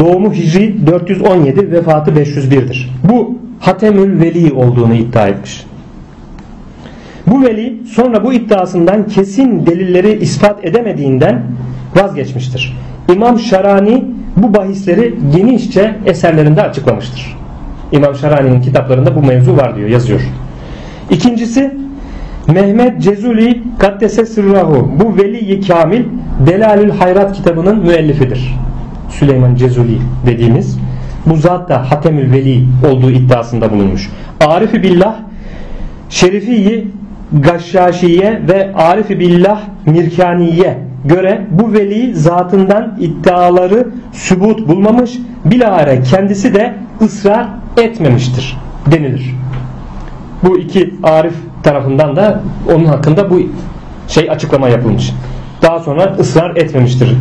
doğumu Hicri 417 vefatı 501'dir. Bu Hatemül Veli olduğunu iddia etmiş. Bu veli sonra bu iddiasından kesin delilleri ispat edemediğinden vazgeçmiştir. İmam Şarani bu bahisleri genişçe eserlerinde açıklamıştır. İmam Şarani'nin kitaplarında bu mevzu var diyor, yazıyor. İkincisi Mehmet Cezuli Kaddese Sırrahu bu Veli-i Kamil Delalül Hayrat kitabının müellifidir. Süleyman Cezuli dediğimiz bu zat da Hatemül Veli olduğu iddiasında bulunmuş. Arifi Billah Şerifiyi Gaşşaşiye ve Arifi Billah Mirkaniye göre bu veli zatından iddiaları sübut bulmamış bilahare kendisi de ısrar etmemiştir denilir. Bu iki Arif tarafından da onun hakkında bu şey açıklama yapılmış. Daha sonra ısrar etmemiştir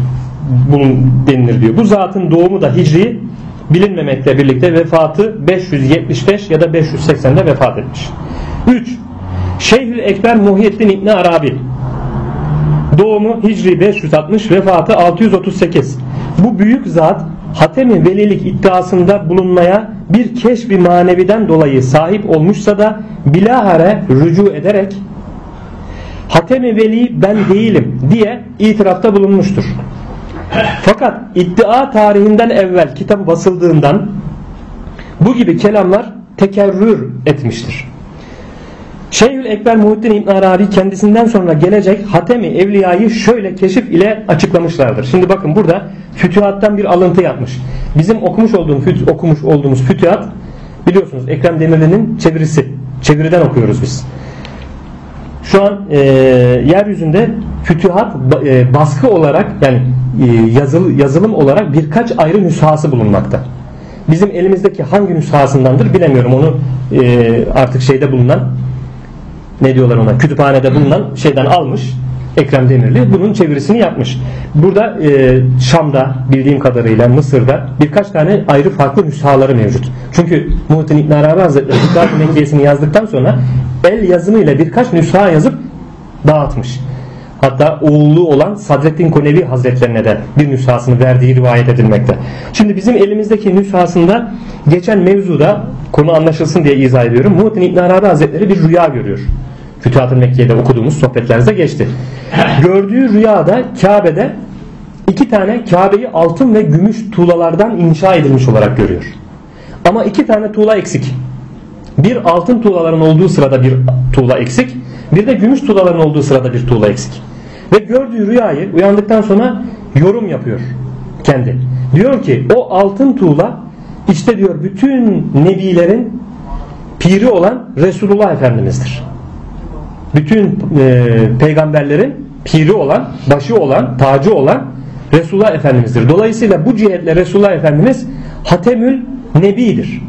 bunun denilir diyor. Bu zatın doğumu da Hicri bilinmemekle birlikte vefatı 575 ya da 580'de vefat etmiş. 3. Şeyhül Ekber Muhyiddin İbni Arabi Doğumu Hicri 560 vefatı 638 Bu büyük zat Hatemi velilik iddiasında bulunmaya bir keşfi maneviden dolayı sahip olmuşsa da bilahare rücu ederek Hatemi veli ben değilim diye itirafta bulunmuştur. Fakat iddia tarihinden evvel kitabı basıldığından bu gibi kelamlar tekerrür etmiştir. Şeyhül Ekber Muhittin İbn Arabi kendisinden sonra gelecek Hatemi Evliya'yı şöyle keşif ile açıklamışlardır. Şimdi bakın burada fütühattan bir alıntı yapmış. Bizim okumuş olduğumuz, okumuş olduğumuz fütühat biliyorsunuz Ekrem Demirli'nin çevirisi. Çeviriden okuyoruz biz. Şu an e, yeryüzünde fütühat e, baskı olarak yani e, yazılı, yazılım olarak birkaç ayrı nüshası bulunmakta. Bizim elimizdeki hangi nüshasındandır bilemiyorum onu e, artık şeyde bulunan ne diyorlar ona kütüphanede bulunan şeyden almış Ekrem Demirli bunun çevirisini yapmış. Burada e, Şam'da bildiğim kadarıyla Mısır'da birkaç tane ayrı farklı nüshaları mevcut. Çünkü Muhittin İbn Arabi Hazretleri (coughs) Mekkiyesini yazdıktan sonra el yazımıyla birkaç nüsha yazıp dağıtmış. Hatta oğlu olan Sadreddin Konevi Hazretlerine de bir nüshasını verdiği rivayet edilmekte. Şimdi bizim elimizdeki nüshasında geçen mevzuda konu anlaşılsın diye izah ediyorum. Muhittin İbn Arabi Hazretleri bir rüya görüyor. Fütuhat-ı Mekke'de okuduğumuz sohbetlerinizde geçti. Gördüğü rüyada Kabe'de iki tane Kabe'yi altın ve gümüş tuğlalardan inşa edilmiş olarak görüyor. Ama iki tane tuğla eksik. Bir altın tuğlaların olduğu sırada bir tuğla eksik. Bir de gümüş tuğlaların olduğu sırada bir tuğla eksik. Ve gördüğü rüyayı uyandıktan sonra yorum yapıyor kendi. Diyor ki o altın tuğla işte diyor bütün nebilerin piri olan Resulullah Efendimiz'dir. Bütün e, peygamberlerin piri olan, başı olan, tacı olan Resulullah Efendimiz'dir. Dolayısıyla bu cihetle Resulullah Efendimiz Hatemül Nebi'dir.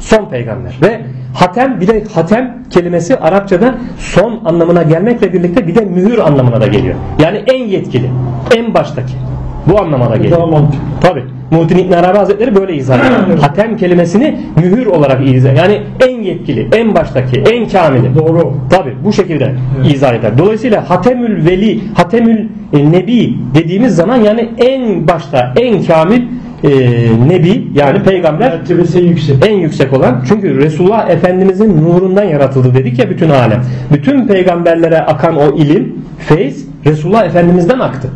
Son peygamber. Ve hatem bir de hatem kelimesi Arapçada son anlamına gelmekle birlikte bir de mühür anlamına da geliyor. Yani en yetkili, en baştaki. Bu anlamına da geliyor. Mantıklı. Tabi. Muhittin İbn Arabi Hazretleri böyle izah ediyor. Hatem kelimesini mühür olarak izah Yani en yetkili, en baştaki, en kamili. Doğru. Tabi bu şekilde izah eder. Dolayısıyla Hatemül Veli, Hatemül e, Nebi dediğimiz zaman yani en başta en kamil e, Nebi yani peygamber Mertebesi yüksek. en yüksek olan çünkü Resulullah Efendimizin nurundan yaratıldı dedik ya bütün alem. Bütün peygamberlere akan o ilim, feyz Resulullah Efendimiz'den aktı.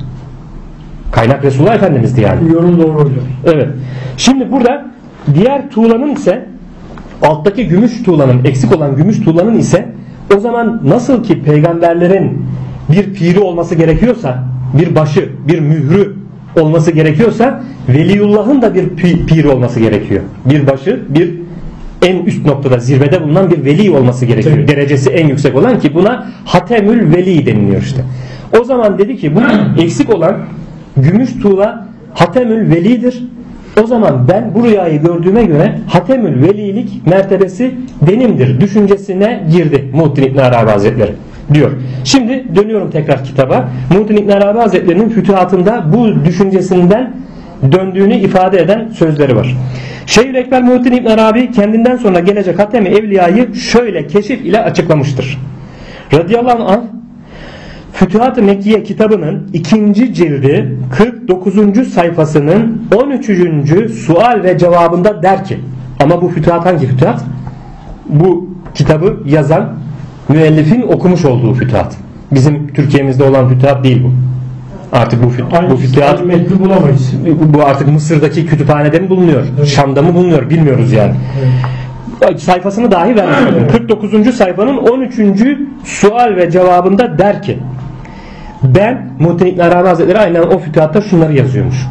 Kaynak Resulullah Efendimiz'di yani. Yorum doğru hocam. Evet. Şimdi burada diğer tuğlanın ise alttaki gümüş tuğlanın eksik olan gümüş tuğlanın ise o zaman nasıl ki peygamberlerin bir piri olması gerekiyorsa bir başı bir mührü olması gerekiyorsa Veliyullah'ın da bir pi- piri olması gerekiyor. Bir başı bir en üst noktada zirvede bulunan bir veli olması gerekiyor. Tabii. Derecesi en yüksek olan ki buna Hatemül Veli deniliyor işte. O zaman dedi ki bu eksik olan gümüş tuğla Hatemül Veli'dir. O zaman ben bu rüyayı gördüğüme göre Hatemül Velilik mertebesi benimdir düşüncesine girdi Muhittin İbn Arabi Hazretleri diyor. Şimdi dönüyorum tekrar kitaba. Muhittin İbn Arabi Hazretleri'nin fütühatında bu düşüncesinden döndüğünü ifade eden sözleri var. Şeyhül Ekber Muhittin İbn Arabi kendinden sonra gelecek Hatemi Evliya'yı şöyle keşif ile açıklamıştır. Radıyallahu anh Fütuhat-ı Mekkiye kitabının ikinci cildi 49. sayfasının 13. sual ve cevabında der ki ama bu fütuhat hangi fütuhat? Bu kitabı yazan müellifin okumuş olduğu fütuhat. Bizim Türkiye'mizde olan fütuhat değil bu. Artık bu, füt, Aynı bu fütuhat metni bulamayız. bu artık Mısır'daki kütüphanede mi bulunuyor? Şam'da mı bulunuyor? Bilmiyoruz yani. Sayfasını dahi vermiş. 49. sayfanın 13. sual ve cevabında der ki ben Muhittin İbn Arabi Hazretleri aynen o fütühatta şunları yazıyormuş.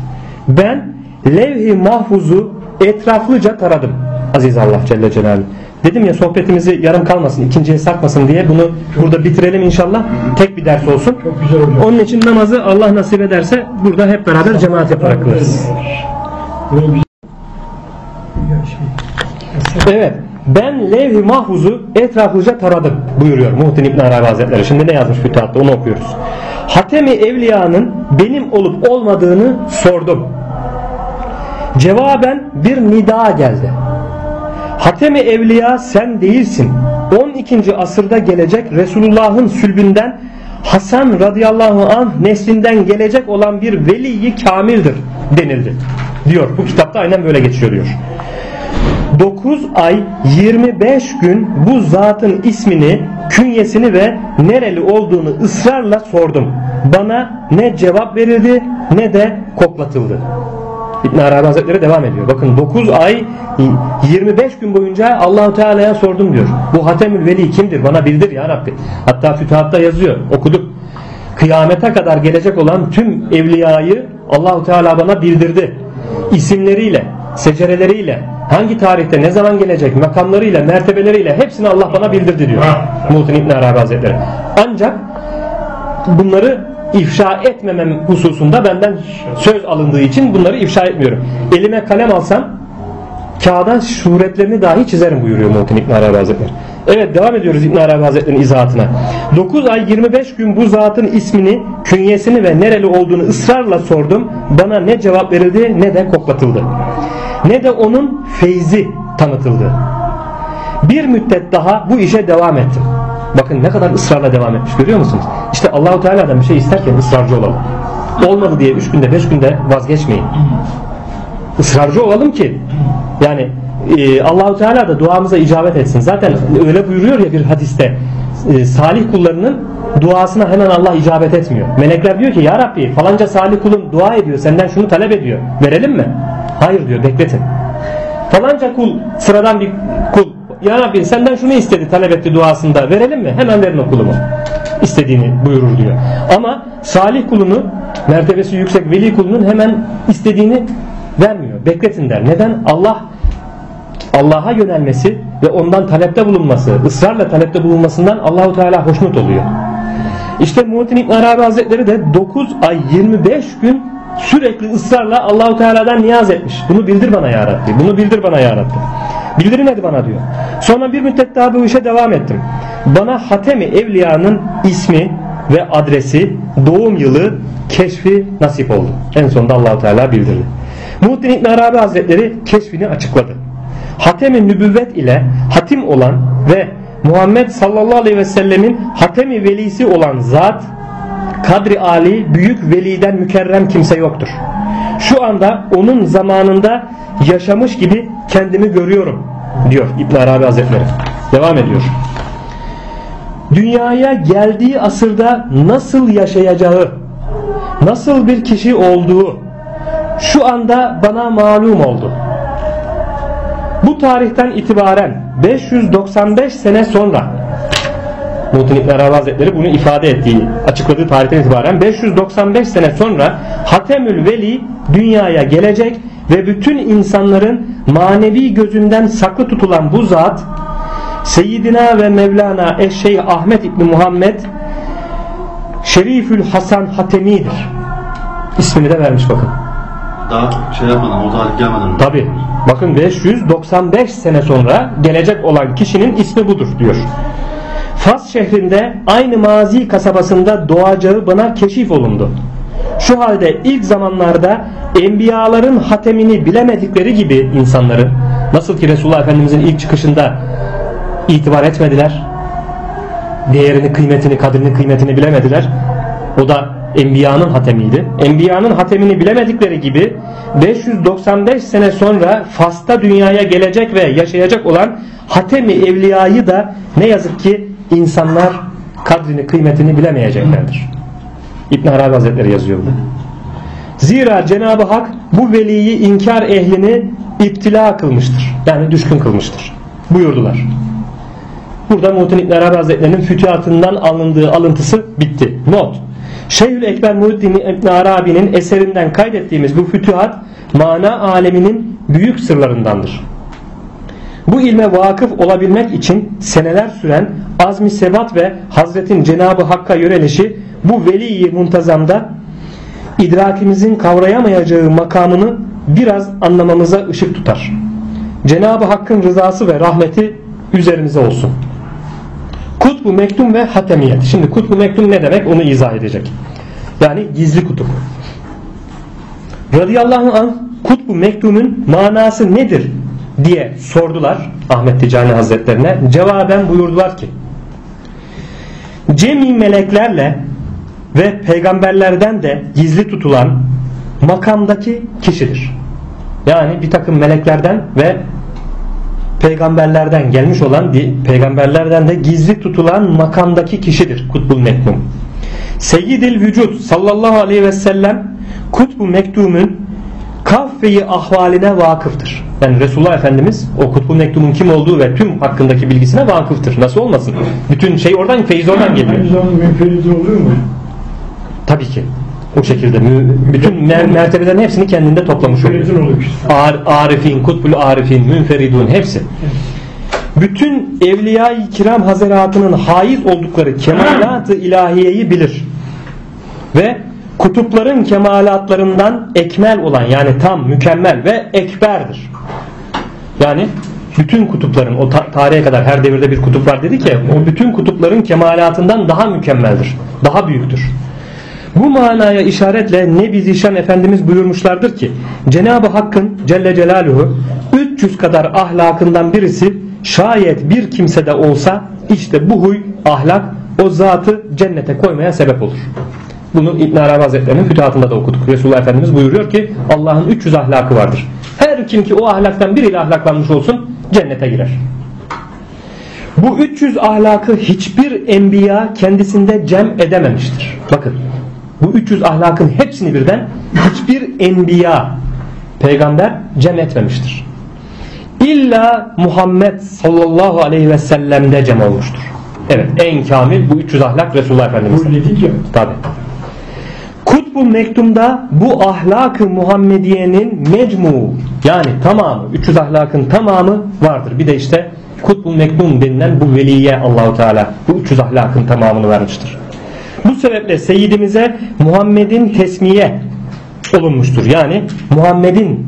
Ben levh-i mahfuzu etraflıca taradım. Aziz Allah Celle Celaluhu. Dedim ya sohbetimizi yarım kalmasın, ikinciye sarkmasın diye bunu burada bitirelim inşallah. Tek bir ders olsun. Çok güzel hocam. Onun için namazı Allah nasip ederse burada hep beraber cemaat yaparak şey. Evet. Ben levh-i mahfuzu etraflıca taradım buyuruyor Muhittin İbn Arabi Hazretleri. Şimdi ne yazmış fütuhatta onu okuyoruz. Hatemi Evliya'nın benim olup olmadığını sordum. Cevaben bir nida geldi. Hatemi Evliya sen değilsin. 12. asırda gelecek Resulullah'ın sülbünden Hasan radıyallahu anh neslinden gelecek olan bir veliyi kamildir denildi. Diyor. Bu kitapta aynen böyle geçiyor diyor. 9 ay 25 gün bu zatın ismini, künyesini ve nereli olduğunu ısrarla sordum. Bana ne cevap verildi ne de koklatıldı. İbn Arabi Hazretleri devam ediyor. Bakın 9 ay 25 gün boyunca Allahu Teala'ya sordum diyor. Bu Hatemül Veli kimdir? Bana bildir ya Rabbi. Hatta fütuhatta yazıyor. Okuduk. Kıyamete kadar gelecek olan tüm evliyayı Allahu Teala bana bildirdi. İsimleriyle, secereleriyle, hangi tarihte ne zaman gelecek, makamlarıyla, mertebeleriyle hepsini Allah bana bildirdi diyor. Muhittin İbn Arabi Hazretleri. Ancak bunları ifşa etmemem hususunda benden söz alındığı için bunları ifşa etmiyorum. Elime kalem alsam kağıda suretlerini dahi çizerim buyuruyor Muhittin İbn Arabi Hazretleri. Evet devam ediyoruz İbn Arabi Hazretleri'nin izahatına. 9 ay 25 gün bu zatın ismini, künyesini ve nereli olduğunu ısrarla sordum. Bana ne cevap verildi ne de koklatıldı. Ne de onun feyzi tanıtıldı. Bir müddet daha bu işe devam ettim. Bakın ne kadar ısrarla devam etmiş görüyor musunuz? İşte Allahu Teala'dan bir şey isterken ısrarcı olalım. Olmadı diye 3 günde 5 günde vazgeçmeyin. Israrcı olalım ki yani e, Allahu Teala da duamıza icabet etsin. Zaten öyle buyuruyor ya bir hadiste e, salih kullarının duasına hemen Allah icabet etmiyor. Melekler diyor ki ya Rabbi falanca salih kulun dua ediyor senden şunu talep ediyor. Verelim mi? Hayır diyor bekletin. Falanca kul sıradan bir kul ya Rabbi senden şunu istedi talep etti duasında verelim mi? Hemen verin o kulumu. istediğini buyurur diyor. Ama salih kulunu mertebesi yüksek veli kulunun hemen istediğini vermiyor. Bekletin der. Neden? Allah Allah'a yönelmesi ve ondan talepte bulunması, ısrarla talepte bulunmasından Allahu Teala hoşnut oluyor. İşte Muhittin İbn Arabi Hazretleri de 9 ay 25 gün sürekli ısrarla Allahu Teala'dan niyaz etmiş. Bunu bildir bana ya Rabbi. Bunu bildir bana ya Rabbi. Bildirin bana diyor. Sonra bir müddet daha bu işe devam ettim. Bana Hatemi Evliya'nın ismi ve adresi, doğum yılı, keşfi nasip oldu. En sonunda Allahu Teala bildirdi. Muhittin İbn Arabi Hazretleri keşfini açıkladı. Hatemi nübüvvet ile hatim olan ve Muhammed sallallahu aleyhi ve sellemin hatemi velisi olan zat kadri ali büyük veliden mükerrem kimse yoktur. Şu anda onun zamanında yaşamış gibi kendimi görüyorum diyor İbn Arabi Hazretleri. Devam ediyor. Dünyaya geldiği asırda nasıl yaşayacağı, nasıl bir kişi olduğu şu anda bana malum oldu. Bu tarihten itibaren 595 sene sonra Muhittin İbn Arabi Hazretleri bunu ifade ettiği, açıkladığı tarihten itibaren 595 sene sonra Hatemül Veli dünyaya gelecek ve bütün insanların manevi gözünden saklı tutulan bu zat Seyyidina ve Mevlana Eşşeyh Ahmet İbni Muhammed Şerifül Hasan Hatemi'dir. İsmini de vermiş bakın. Daha şey yapmadan, o tarih gelmeden. Tabi. Bakın 595 sene sonra gelecek olan kişinin ismi budur diyor. Fas şehrinde aynı mazi kasabasında doğacağı bana keşif olundu. Şu halde ilk zamanlarda enbiyaların hatemini bilemedikleri gibi insanların nasıl ki Resulullah Efendimizin ilk çıkışında itibar etmediler. Değerini, kıymetini, kadrini, kıymetini bilemediler. O da Enbiyanın hatemiydi. Enbiyanın hatemini bilemedikleri gibi 595 sene sonra Fas'ta dünyaya gelecek ve yaşayacak olan Hatemi Evliya'yı da ne yazık ki insanlar kadrini kıymetini bilemeyeceklerdir. İbn Arabi Hazretleri yazıyor bunu. Zira Cenab-ı Hak bu veliyi inkar ehlini iptila kılmıştır. Yani düşkün kılmıştır. Buyurdular. Burada Muhittin İbn Arabi Hazretleri'nin fütühatından alındığı alıntısı bitti. Not. Şeyhül Ekber Muhittin İbn Arabi'nin eserinden kaydettiğimiz bu fütühat mana aleminin büyük sırlarındandır. Bu ilme vakıf olabilmek için seneler süren azmi sebat ve Hazretin Cenabı Hakk'a yönelişi bu veli muntazamda idrakimizin kavrayamayacağı makamını biraz anlamamıza ışık tutar. Cenabı Hakk'ın rızası ve rahmeti üzerimize olsun. Kutbu mektum ve hatemiyet. Şimdi kutbu mektum ne demek onu izah edecek. Yani gizli kutup. Radıyallahu anh kutbu mektumun manası nedir diye sordular Ahmet Ticani Hazretlerine. Cevaben buyurdular ki Cemi meleklerle ve peygamberlerden de gizli tutulan makamdaki kişidir. Yani bir takım meleklerden ve peygamberlerden gelmiş olan peygamberlerden de gizli tutulan makamdaki kişidir kutbul mektum. Seyyidil vücut sallallahu aleyhi ve sellem kutbu mektumun kafveyi ahvaline vakıftır. Yani Resulullah Efendimiz o kutbu mektumun kim olduğu ve tüm hakkındaki bilgisine vakıftır. Nasıl olmasın? Bütün şey oradan, feyiz oradan geliyor. Aynı zamanda oluyor mu? Tabii ki. O şekilde. Bütün mer- mertebelerin hepsini kendinde toplamış oluyor. Ar arifin, kutbul arifin, münferidun hepsi. Bütün evliya-i kiram hazaratının haiz oldukları kemalat-ı ilahiyeyi bilir. Ve kutupların kemalatlarından ekmel olan yani tam, mükemmel ve ekberdir. Yani bütün kutupların o ta- tarihe kadar her devirde bir kutup var dedi ki o bütün kutupların kemalatından daha mükemmeldir. Daha büyüktür. Bu manaya işaretle Nebi Zişan Efendimiz buyurmuşlardır ki Cenab-ı Hakk'ın Celle Celaluhu 300 kadar ahlakından birisi şayet bir kimsede olsa işte bu huy ahlak o zatı cennete koymaya sebep olur. Bunu İbn Arabi Hazretleri'nin fütuhatında da okuduk. Resulullah Efendimiz buyuruyor ki Allah'ın 300 ahlakı vardır. Her kim ki o ahlaktan biriyle ahlaklanmış olsun cennete girer. Bu 300 ahlakı hiçbir enbiya kendisinde cem edememiştir. Bakın bu 300 ahlakın hepsini birden hiçbir enbiya peygamber cem etmemiştir. İlla Muhammed sallallahu aleyhi ve sellem'de cem olmuştur. Evet en kamil bu 300 ahlak Resulullah Efendimiz. Bu dedik ya. Tabi. Kutbu Mektum'da bu ahlakı Muhammediye'nin mecmu yani tamamı 300 ahlakın tamamı vardır. Bir de işte Kutbu Mektum denilen bu veliye Allahu Teala bu 300 ahlakın tamamını vermiştir. Sebeple Seyyidimize Muhammed'in tesmiye olunmuştur. Yani Muhammed'in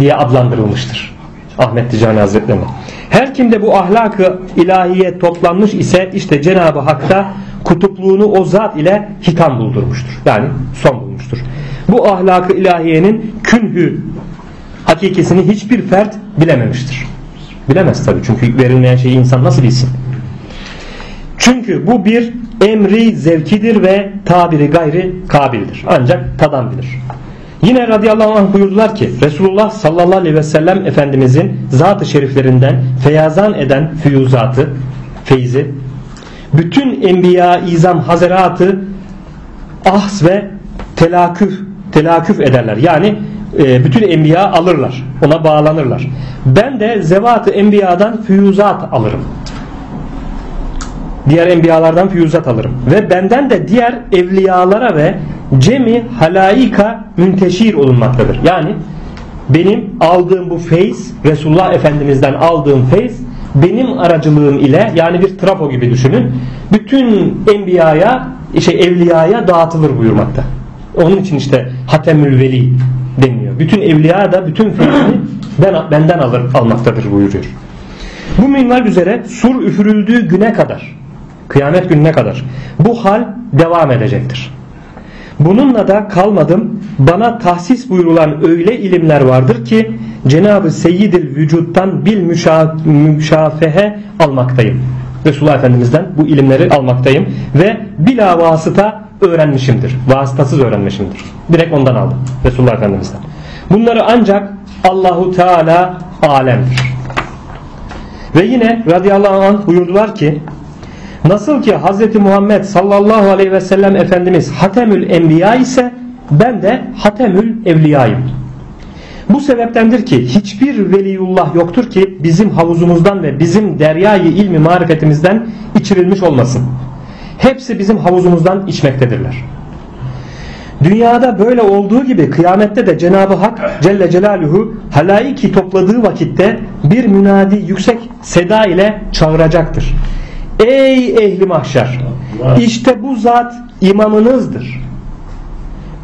diye adlandırılmıştır. Ahmet Ticani Hazretlerine. Her kimde bu ahlakı ilahiye toplanmış ise işte Cenab-ı Hak'ta kutupluğunu o zat ile hitam buldurmuştur. Yani son bulmuştur. Bu ahlakı ilahiyenin künhü hakikisini hiçbir fert bilememiştir. Bilemez tabi çünkü verilmeyen şeyi insan nasıl bilsin? Çünkü bu bir emri zevkidir ve tabiri gayri kabildir. Ancak tadan bilir. Yine radıyallahu anh buyurdular ki Resulullah sallallahu aleyhi ve sellem Efendimizin zat-ı şeriflerinden feyazan eden füyuzatı, feyzi, bütün enbiya izam hazeratı ahs ve telaküf, telaküf ederler. Yani e, bütün enbiya alırlar. Ona bağlanırlar. Ben de zevat-ı enbiyadan füyuzat alırım. Diğer enbiyalardan füyuzat alırım. Ve benden de diğer evliyalara ve cemi halaika münteşir olunmaktadır. Yani benim aldığım bu feyz Resulullah Efendimiz'den aldığım feyz benim aracılığım ile yani bir trafo gibi düşünün bütün enbiyaya şey evliyaya dağıtılır buyurmakta. Onun için işte Hatemül Veli deniliyor. Bütün evliya da bütün feyzini ben, benden alır, almaktadır buyuruyor. Bu minval üzere sur üfürüldüğü güne kadar kıyamet gününe kadar bu hal devam edecektir. Bununla da kalmadım. Bana tahsis buyurulan öyle ilimler vardır ki Cenab-ı Seyyidil vücuttan bil müşa müşafehe almaktayım. Resulullah Efendimiz'den bu ilimleri almaktayım ve bila vasıta öğrenmişimdir. Vasıtasız öğrenmişimdir. Direkt ondan aldım. Resulullah Efendimiz'den. Bunları ancak Allahu Teala alemdir. Ve yine radıyallahu anh buyurdular ki Nasıl ki Hz. Muhammed sallallahu aleyhi ve sellem Efendimiz Hatemül Enbiya ise ben de Hatemül Evliyayım. Bu sebeptendir ki hiçbir veliyullah yoktur ki bizim havuzumuzdan ve bizim deryayı ilmi marifetimizden içirilmiş olmasın. Hepsi bizim havuzumuzdan içmektedirler. Dünyada böyle olduğu gibi kıyamette de Cenab-ı Hak Celle Celaluhu halaiki topladığı vakitte bir münadi yüksek seda ile çağıracaktır. Ey ehli mahşer işte bu zat imamınızdır.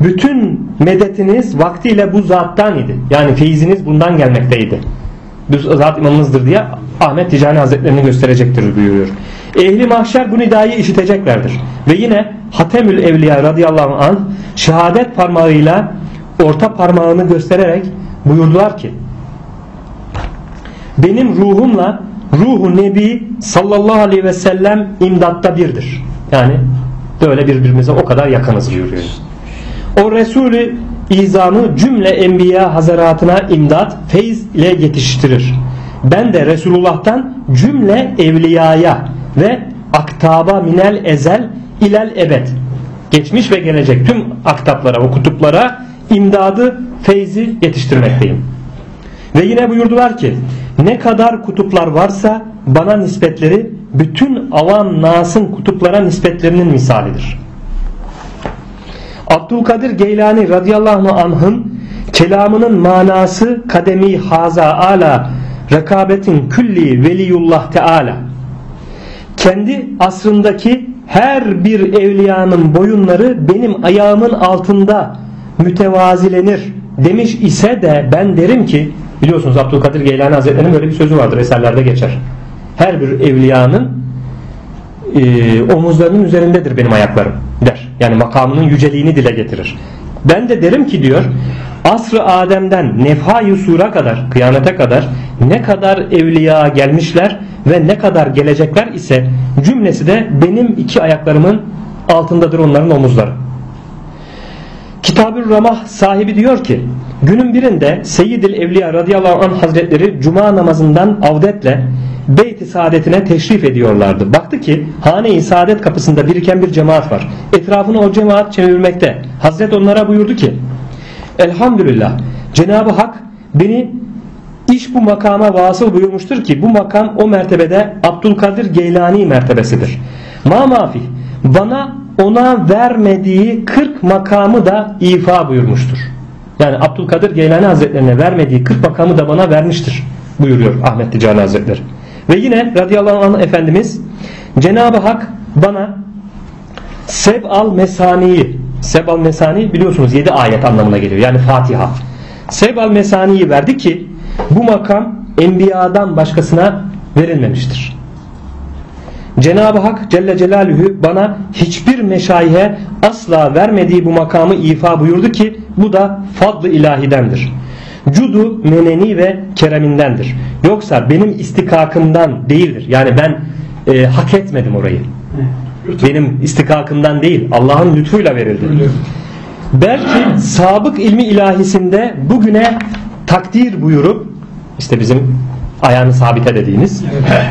Bütün medetiniz vaktiyle bu zattan idi. Yani feyziniz bundan gelmekteydi. Bu zat imamınızdır diye Ahmet Ticani Hazretlerini gösterecektir buyuruyor. Ehli mahşer bu nidayı işiteceklerdir. Ve yine Hatemül Evliya radıyallahu anh şehadet parmağıyla orta parmağını göstererek buyurdular ki benim ruhumla ruhu nebi sallallahu aleyhi ve sellem imdatta birdir. Yani böyle birbirimize o kadar yakınız buyuruyor. O Resulü izamı cümle enbiya hazaratına imdat, feyz ile yetiştirir. Ben de Resulullah'tan cümle evliyaya ve aktaba minel ezel ilel ebed geçmiş ve gelecek tüm aktaplara o kutuplara imdadı feyzi yetiştirmekteyim. Ve yine buyurdular ki ne kadar kutuplar varsa bana nispetleri bütün avam nasın kutuplara nispetlerinin misalidir. Abdülkadir Geylani radıyallahu anh'ın kelamının manası kademi haza ala rekabetin külli veliyullah teala kendi asrındaki her bir evliyanın boyunları benim ayağımın altında mütevazilenir demiş ise de ben derim ki Biliyorsunuz Abdülkadir Geylani Hazretleri'nin böyle bir sözü vardır eserlerde geçer. Her bir evliyanın e, omuzlarının üzerindedir benim ayaklarım der. Yani makamının yüceliğini dile getirir. Ben de derim ki diyor asr-ı Adem'den nefha sura kadar kıyamete kadar ne kadar evliya gelmişler ve ne kadar gelecekler ise cümlesi de benim iki ayaklarımın altındadır onların omuzları. Kitab-ı Ramah sahibi diyor ki günün birinde Seyyidil Evliya radıyallahu anh hazretleri cuma namazından avdetle Beyt-i Saadetine teşrif ediyorlardı. Baktı ki hane-i saadet kapısında biriken bir cemaat var. Etrafını o cemaat çevirmekte. Hazret onlara buyurdu ki Elhamdülillah Cenab-ı Hak beni iş bu makama vasıl buyurmuştur ki bu makam o mertebede Abdülkadir Geylani mertebesidir. Ma mafi bana ona vermediği 40 makamı da ifa buyurmuştur. Yani Abdülkadir Geylani Hazretlerine vermediği 40 makamı da bana vermiştir buyuruyor Ahmet Ticani Hazretleri. Ve yine radıyallahu anh Efendimiz Cenab-ı Hak bana Seb al Mesani'yi Seb al Mesani biliyorsunuz 7 ayet anlamına geliyor. Yani Fatiha. Seb al Mesani'yi verdi ki bu makam enbiyadan başkasına verilmemiştir. Cenab-ı Hak Celle Celaluhu bana hiçbir meşayihe asla vermediği bu makamı ifa buyurdu ki bu da fadlı ilahidendir. Cudu meneni ve keremindendir. Yoksa benim istikakımdan değildir. Yani ben e, hak etmedim orayı. Benim istikakımdan değil Allah'ın lütfuyla verildi. Belki sabık ilmi ilahisinde bugüne takdir buyurup işte bizim ayağını sabite dediğimiz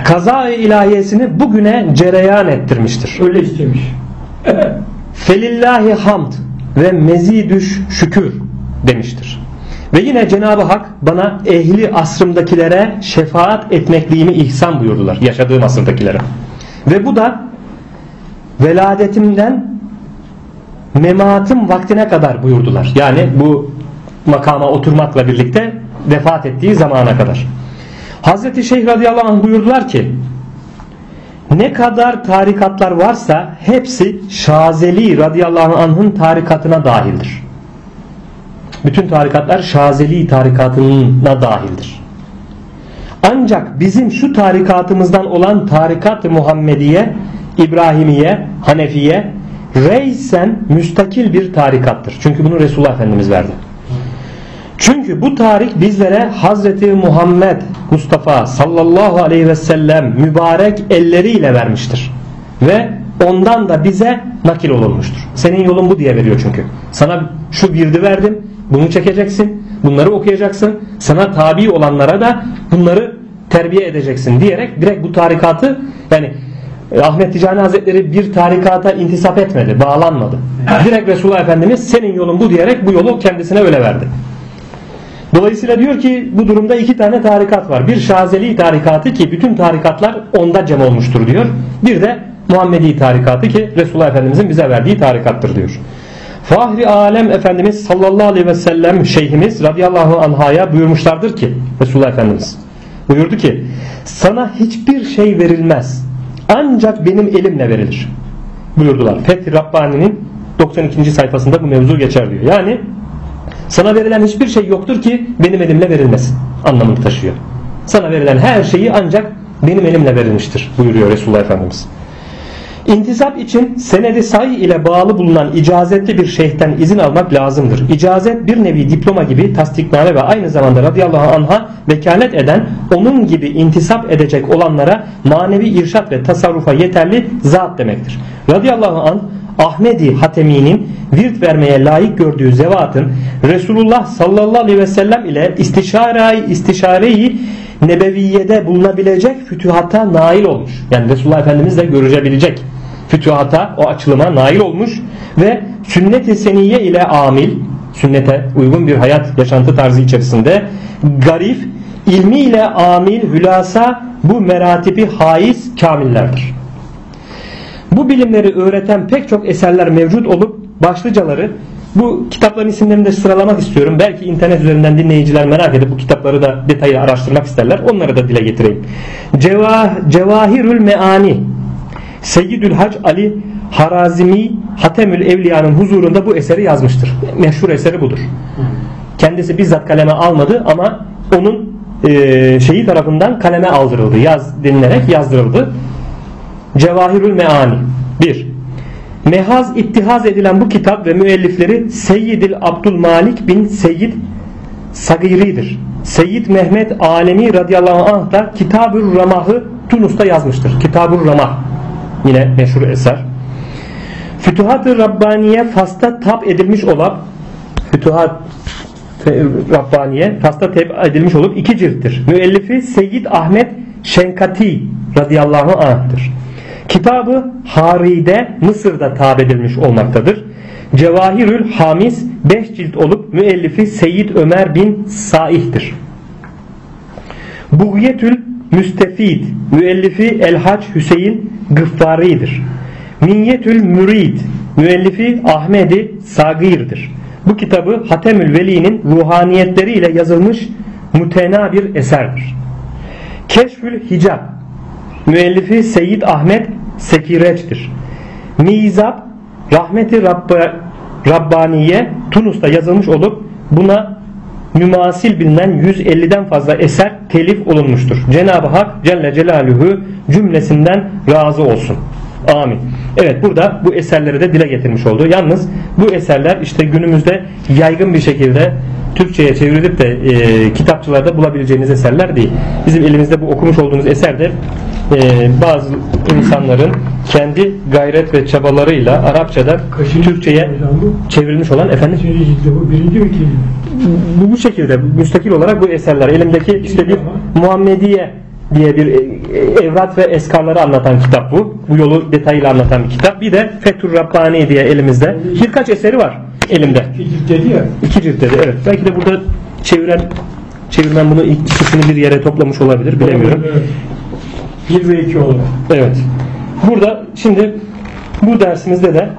kaza ilahiyesini bugüne cereyan ettirmiştir. Öyle istemiş. (laughs) Felillahi hamd ve mezidüş şükür demiştir. Ve yine Cenab-ı Hak bana ehli asrımdakilere şefaat etmekliğimi ihsan buyurdular. Yaşadığım asırdakilere. Ve bu da veladetimden mematım vaktine kadar buyurdular. Yani bu makama oturmakla birlikte vefat ettiği zamana kadar. Hazreti Şeyh radıyallahu anh buyurdular ki ne kadar tarikatlar varsa hepsi Şazeli radıyallahu anh'ın tarikatına dahildir. Bütün tarikatlar Şazeli tarikatına dahildir. Ancak bizim şu tarikatımızdan olan tarikat-ı Muhammediye, İbrahimiye, Hanefiye reysen müstakil bir tarikattır. Çünkü bunu Resulullah Efendimiz verdi. Çünkü bu tarih bizlere Hazreti Muhammed Mustafa sallallahu aleyhi ve sellem mübarek elleriyle vermiştir. Ve ondan da bize nakil olunmuştur. Senin yolun bu diye veriyor çünkü. Sana şu birdi verdim. Bunu çekeceksin. Bunları okuyacaksın. Sana tabi olanlara da bunları terbiye edeceksin diyerek direkt bu tarikatı yani Ahmet Ticani Hazretleri bir tarikata intisap etmedi, bağlanmadı. Direkt Resulullah Efendimiz senin yolun bu diyerek bu yolu kendisine öyle verdi. Dolayısıyla diyor ki bu durumda iki tane tarikat var. Bir Şazeli tarikatı ki bütün tarikatlar onda cem olmuştur diyor. Bir de Muhammedi tarikatı ki Resulullah Efendimizin bize verdiği tarikattır diyor. Fahri Alem Efendimiz sallallahu aleyhi ve sellem şeyhimiz radıyallahu anhaya buyurmuşlardır ki Resulullah Efendimiz buyurdu ki sana hiçbir şey verilmez ancak benim elimle verilir buyurdular. Fethi Rabbani'nin 92. sayfasında bu mevzu geçer diyor. Yani sana verilen hiçbir şey yoktur ki benim elimle verilmesin anlamını taşıyor. Sana verilen her şeyi ancak benim elimle verilmiştir buyuruyor Resulullah Efendimiz. İntisap için senedi say ile bağlı bulunan icazetli bir şeyhten izin almak lazımdır. İcazet bir nevi diploma gibi tasdikname ve aynı zamanda radıyallahu anha vekalet eden onun gibi intisap edecek olanlara manevi irşat ve tasarrufa yeterli zat demektir. Radıyallahu anh Ahmedi Hatemi'nin virt vermeye layık gördüğü zevatın Resulullah sallallahu aleyhi ve sellem ile istişareyi istişareyi nebeviyede bulunabilecek fütühata nail olmuş. Yani Resulullah Efendimiz de görebilecek fütühata o açılıma nail olmuş ve sünnet-i seniye ile amil sünnete uygun bir hayat yaşantı tarzı içerisinde garif ilmi ile amil hülasa bu meratibi haiz kamillerdir. Bu bilimleri öğreten pek çok eserler mevcut olup başlıcaları bu kitapların isimlerini de sıralamak istiyorum. Belki internet üzerinden dinleyiciler merak edip bu kitapları da detaylı araştırmak isterler. Onları da dile getireyim. Cevah, Cevahirül Meani Seyyidül Hac Ali Harazimi Hatemül Evliya'nın huzurunda bu eseri yazmıştır. Meşhur eseri budur. Kendisi bizzat kaleme almadı ama onun e, şeyi tarafından kaleme aldırıldı. Yaz denilerek yazdırıldı. Cevahirül Meani 1. Mehaz ittihaz edilen bu kitap ve müellifleri Seyyidil Abdülmalik bin Seyyid Sagiri'dir. Seyyid Mehmet Alemi radıyallahu anh da Kitab-ı Ramah'ı Tunus'ta yazmıştır. Kitab-ı Ramah yine meşhur eser. Fütuhat-ı Rabbaniye Fas'ta tap edilmiş olan Fütuhat Rabbaniye Fas'ta tep edilmiş olup iki cilttir. Müellifi Seyyid Ahmet Şenkati radıyallahu anh'tır. Kitabı Hari'de Mısır'da tab edilmiş olmaktadır. Cevahirül Hamis 5 cilt olup müellifi Seyyid Ömer bin Saih'tir. Bugyetül Müstefid müellifi Elhaç Hüseyin Gıffari'dir. Minyetül Mürid müellifi Ahmedi Sagir'dir. Bu kitabı Hatemül Veli'nin ruhaniyetleriyle yazılmış mütena bir eserdir. Keşfül Hicab müellifi Seyyid Ahmet Sekireç'tir. Mizab Rahmeti Rabba, Rabbaniye Tunus'ta yazılmış olup buna mümasil bilinen 150'den fazla eser telif olunmuştur. Cenab-ı Hak Celle Celaluhu cümlesinden razı olsun. Amin. Evet burada bu eserleri de dile getirmiş oldu. Yalnız bu eserler işte günümüzde yaygın bir şekilde Türkçe'ye çevrilip de e, kitapçılarda bulabileceğiniz eserler değil. Bizim elimizde bu okumuş olduğunuz eser de e, bazı insanların kendi gayret ve çabalarıyla Arapçada Türkçe'ye bu? çevrilmiş olan efendim cildi bu? Bu, bu şekilde müstakil olarak bu eserler elimdeki işte bir Muhammediye diye bir e, e, evrat ve eskarları anlatan kitap bu. Bu yolu detayıyla anlatan bir kitap. Bir de Fethur Rabbani diye elimizde. Birkaç eseri var elimde. İki cilt dedi ya. İki cilt dedi. Evet. Belki de burada çeviren çevirmen bunu ilk ikisini bir yere toplamış olabilir. Bilemiyorum. Evet. Bir ve iki olarak. Evet. Burada şimdi bu dersimizde de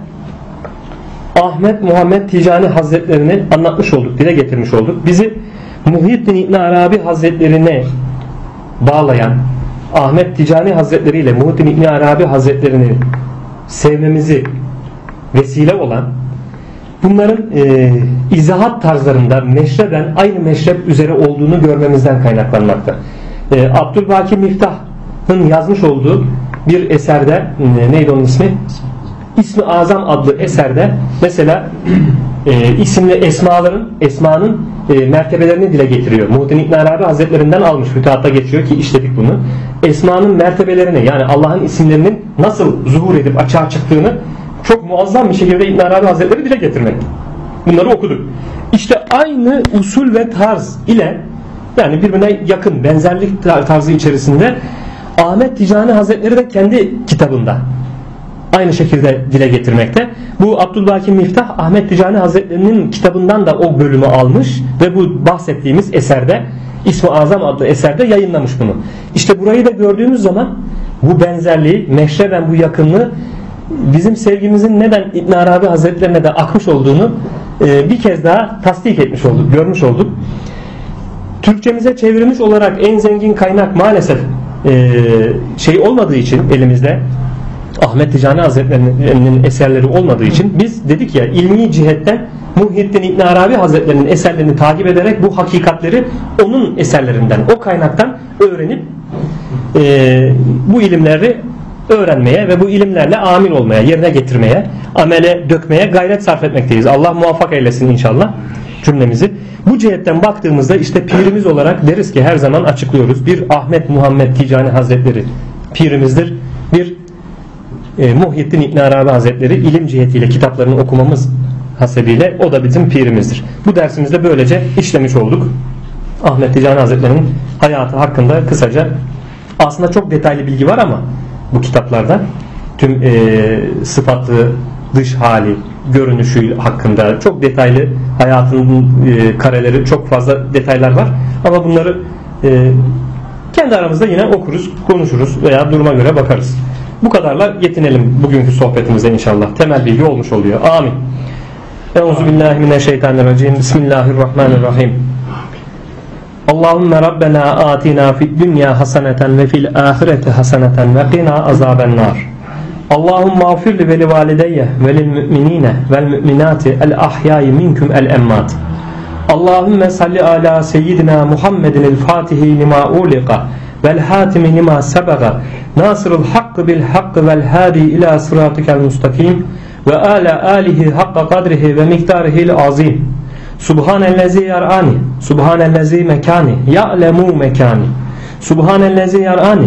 Ahmet Muhammed Ticani Hazretlerini anlatmış olduk, dile getirmiş olduk. Bizi Muhyiddin İbn Arabi Hazretlerine bağlayan Ahmet Ticani Hazretleri ile Muhyiddin İbn Arabi Hazretlerini sevmemizi vesile olan bunların e, izahat tarzlarında meşreben aynı meşrep üzere olduğunu görmemizden kaynaklanmakta. E, Abdülbaki Miftah'ın yazmış olduğu bir eserde e, neydi onun ismi? İsmi Azam adlı eserde mesela (clears throat) e, isimli esmaların esmanın e, mertebelerini dile getiriyor. Muhittin İbn Arabi Hazretlerinden almış. Fütuhatta geçiyor ki işledik bunu. Esmanın mertebelerini yani Allah'ın isimlerinin nasıl zuhur edip açığa çıktığını çok muazzam bir şekilde İbn Arabi Hazretleri dile getirmek. Bunları okuduk. İşte aynı usul ve tarz ile yani birbirine yakın benzerlik tarzı içerisinde Ahmet Ticani Hazretleri de kendi kitabında aynı şekilde dile getirmekte. Bu Abdülbaki Miftah Ahmet Ticani Hazretleri'nin kitabından da o bölümü almış ve bu bahsettiğimiz eserde İsmi Azam adlı eserde yayınlamış bunu. İşte burayı da gördüğümüz zaman bu benzerliği, meşreben bu yakınlığı bizim sevgimizin neden İbn Arabi Hazretlerine de akmış olduğunu e, bir kez daha tasdik etmiş olduk, görmüş olduk. Türkçemize çevrilmiş olarak en zengin kaynak maalesef e, şey olmadığı için elimizde Ahmet Ticani Hazretleri'nin eserleri olmadığı için biz dedik ya ilmi cihetten Muhyiddin İbn Arabi Hazretleri'nin eserlerini takip ederek bu hakikatleri onun eserlerinden, o kaynaktan öğrenip e, bu ilimleri öğrenmeye ve bu ilimlerle amil olmaya, yerine getirmeye, amele dökmeye gayret sarf etmekteyiz. Allah muvaffak eylesin inşallah cümlemizi. Bu cihetten baktığımızda işte pirimiz olarak deriz ki her zaman açıklıyoruz. Bir Ahmet Muhammed Ticani Hazretleri pirimizdir. Bir e, Muhyiddin İbn Arabi Hazretleri ilim cihetiyle kitaplarını okumamız hasebiyle o da bizim pirimizdir. Bu dersimizde böylece işlemiş olduk. Ahmet Ticani Hazretleri'nin hayatı hakkında kısaca aslında çok detaylı bilgi var ama bu kitaplarda tüm e, sıfatlı dış hali, görünüşü hakkında çok detaylı hayatının e, kareleri çok fazla detaylar var. Ama bunları e, kendi aramızda yine okuruz, konuşuruz veya duruma göre bakarız. Bu kadarla yetinelim bugünkü sohbetimizde inşallah. Temel bilgi olmuş oluyor. Amin. Euzu billahi mineşşeytanirracim. Bismillahirrahmanirrahim. Allahümme Rabbena atina fid dünya haseneten ve fil ahireti haseneten ve qina azaben Allahümme afir li veli valideyye ve lil müminine vel müminati el ahyayi minkum el emmat. Allahümme salli ala seyyidina Muhammedin el fatihi lima uliqa vel hatimi lima sebaga nasırul hakkı bil hakkı vel hadi ila sıratikel mustakim ve ala alihi hakka kadrihi ve miktarihil azim Subhanellezi yar'ani Subhanellezi mekani Ya'lemu mekani Subhanellezi yar'ani